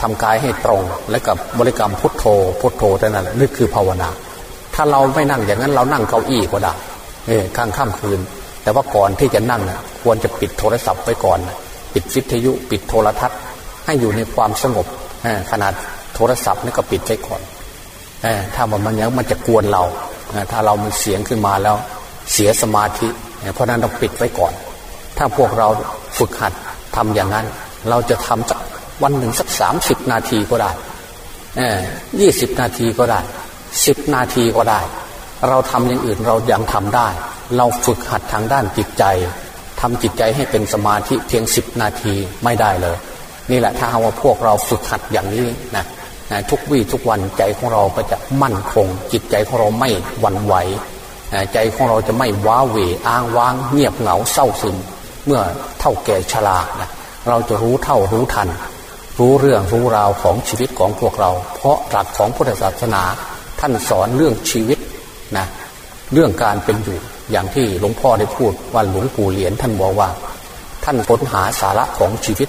ทำกายให้ตรง และกับบริกรรมพุทโธ พุทโธแต่นั้นนี่คือภาวนา ถ้าเราไม่นั่งอย่างนั้นเรานั่งเก้าอี้ก็ได้เออข้างค่ำคืน แต่ว่าก่อนที่จะนั่งนะควรจะปิดโทรศัพท์ไว้ก่อนปิดวิทยุ ปิดโทรทัศน์ ให้อยู่ในความสงบขนาดโทรศัพท์นี่ก็ปิดไว้ก่อนถ้ามันยังมันจะกวนเราถ้าเรามีเสียงขึ้นมาแล้วเสียสมาธิเพราะนั้นเราปิดไว้ก่อน ถ้าพวกเราฝึกหัดทำอย่างนั้น เราจะทำสักวันหนึ่งสักสามสิบนาทีก็ได้ยี่สิบนาทีก็ได้สิบนาทีก็ได้ เราทำอย่างอื่นเรายังทำได้ เราฝึกหัดทางด้านจิตใจทำจิตใจให้เป็นสมาธิเพียงสิบนาทีไม่ได้เลย นี่แหละถ้าว่าพวกเราฝึกหัดอย่างนี้นะทุกวี่ทุกวันใจของเราก็จะมั่นคง จิตใจของเราไม่หวั่นไหวใจของเราจะไม่ว้าเหวอ้างว้าง เงียบเหงาเศร้าซึม เมื่อเท่าแก่ชรานะเราจะรู้เท่ารู้ทัน รู้เรื่องรู้ราวของชีวิตของพวกเรา เพราะหลักของพุทธศาสนา ท่านสอนเรื่องชีวิตนะเรื่องการเป็นอยู่อย่างที่หลวงพ่อได้พูดว่าหลวงปู่เหรียญท่านบอกว่า ท่านค้นหาสาระของชีวิต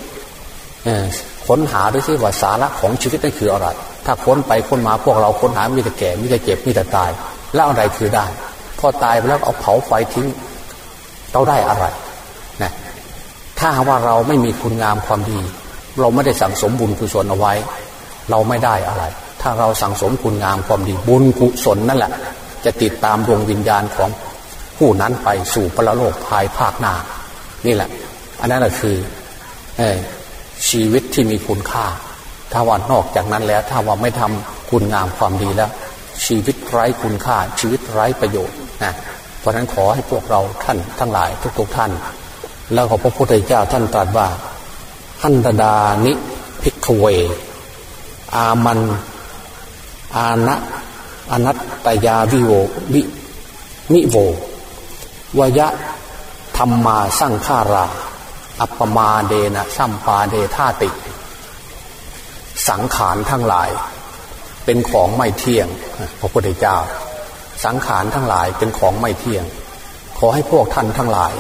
ค้นหาด้วยที่ว่าสาระของชีวิตนั่นคืออะไร ถ้าค้นไปค้นมาพวกเราค้นหามีแต่แก่มีแต่เจ็บมีแต่ตาย แล้วอะไรคือได้ พอตายไปแล้วเอาเผาไฟทิ้งเราได้อะไรนะถ้าว่าเราไม่มีคุณงามความดี เราไม่ได้สั่งสมบุญกุศลเอาไว้ เราไม่ได้อะไร ถ้าเราสั่งสมคุณงามความดีบุญกุศลนั่นแหละ จะติดตามดวงวิญญาณของผู้นั้นไปสู่ปรโลกภายภาคหน้านี่แหละ อันนั้นแหละคือ ชีวิตที่มีคุณค่า ถ้าว่านอกจากนั้นแล้ว ถ้าว่าไม่ทำคุณงามความดีแล้ว ชีวิตไร้คุณค่า ชีวิตไร้ประโยชน์นะเพราะนั้นขอให้พวกเราท่านทั้งหลายทุก ๆท่าน แล้วขอพระพุทธเจ้าท่านตรัสว่าหันททานิ ภิกขเว อามันอานะ อามันตยามิโววิมิโววยธัมมาสังขารา อัปปมาเทน สัมปาเทถาติ สังขารทั้งหลาย เป็นของไม่เที่ยงพระพุทธเจ้า สังขารทั้งหลายเป็นของไม่เที่ยง ขอให้พวกท่านทั้งหลาย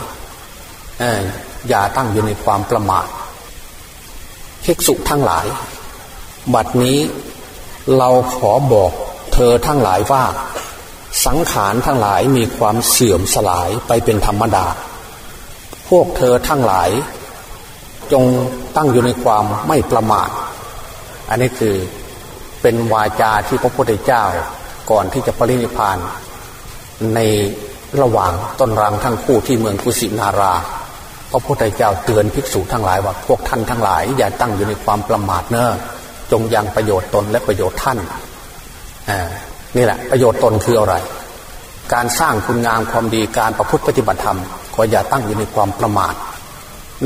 อย่าตั้งอยู่ในความประมาทภิกษุทั้งหลาย บัดนี้เราขอบอกเธอทั้งหลายว่า สังขารทั้งหลายมีความเสื่อมสลายไปเป็นธรรมดา วกเธอทั้งหลาย จงตั้งอยู่ในความไม่ประมาท อันนี้คือเป็นวาจาที่พระพุทธเจ้าก่อนที่จะปรินิพานในระหว่างต้นรังทั้งคู่ที่เมืองกุสินารา พระพุทธเจ้าเตือนภิกษุทั้งหลายว่าพวกท่านทั้งหลาย อย่าตั้งอยู่ในความประมาทเนอจงยังประโยชน์ตนและประโยชน์ท่านนี่แหละประโยชน์ตนคืออะไร การสร้างคุณงามความดีการประพฤติปฏิบัติธรรม ก็อย่าตั้งอยู่ในความประมาท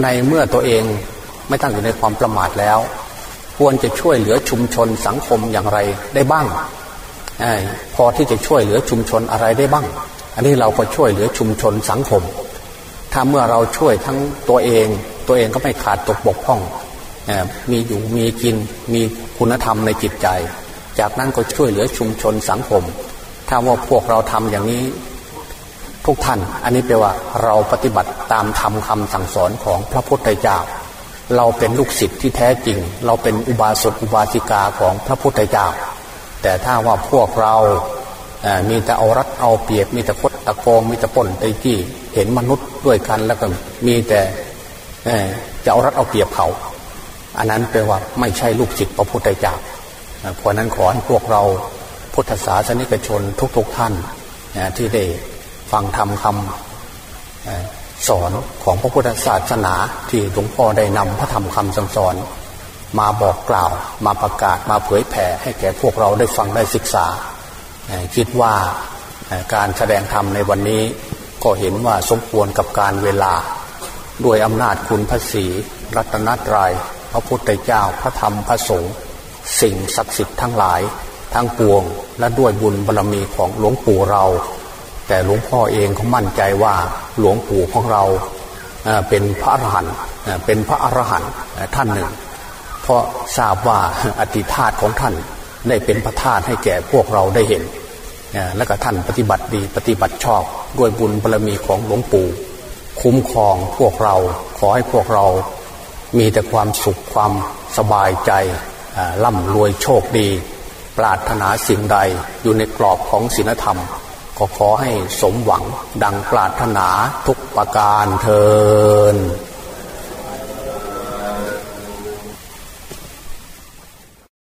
ในเมื่อตัวเองไม่ตั้งอยู่ในความประมาทแล้ว ควรจะช่วยเหลือชุมชนสังคมอย่างไรได้บ้างอพอที่จะช่วยเหลือชุมชนอะไรได้บ้าง อันนี้เราก็ช่วยเหลือชุมชนสังคม ถ้าเมื่อเราช่วยทั้งตัวเอง ตัวเองก็ไม่ขาดตกบกพร่องมีอยู่มีกินมีคุณธรรมในจิตใจ จากนั้นก็ช่วยเหลือชุมชนสังคม ถ้าว่าพวกเราทำอย่างนี้ ทุกท่าน อันนี้แปลว่าเราปฏิบัติตามธรรมคาสั่งสอนของพระพุทธเจ้า เราเป็นลูกศิษย์ที่แท้จริง เราเป็นอุบาสกอุบาสิกาของพระพุทธเจ้า แต่ถ้าว่าพวกเรามีแต่เอารัดเอาเปรียบ มีแต่คดตะโกงมีแต่ป่นไตกี้เห็นมนุษย์ด้วยกันแล้วก็มีแต่จะเอารัดเอาเปรียบเขา อันนั้นแปลว่าไม่ใช่ลูกศิษย์พระพุทธเจ้าเพราะนั้นขอให้พวกเราพุทธศาสนิกชนทุกๆทท่านที่ได้ ฟังธรรมคำสอนของพระพุทธศาสนาที่หลวงพ่อได้นำพระธรรมคำสั่งสอน มาบอกกล่าวมาประกาศมาเผยแผ่ให้แก่พวกเราได้ฟังได้ศึกษา คิดว่าการแสดงธรรมในวันนี้ก็เห็นว่าสมควรกับการเวลา ด้วยอำนาจคุณพระศีรัตนตรยัยพระพุทธเจ้าพระธรรมพระสงฆ์สิ่งศักดิ์สิทธิ์ทั้งหลายทั้งปวงและด้วยบุญบารรมีของหลวงปู่เรา แต่หลวงพ่อเองเขามั่นใจว่าหลวงปู่ของเราเป็นพระอรหันต์เป็นพระอรหันต์ท่านหนึ่ง เพราะทราบว่าอธิธาตของท่านได้เป็นพระธาตุให้แก่พวกเราได้เห็น และก็ท่านปฏิบัติดีปฏิบัติชอบด้วยบุญบารรมีของหลวงปู่ คุ้มครองพวกเราขอให้พวกเรามีแต่ความสุขความสบายใจร่ำรวยโชคดี ปรารถนาสิ่งใดอยู่ในกรอบของศีลธรรม ก็ขอให้สมหวังดังปรารถนาทุกประการเทิน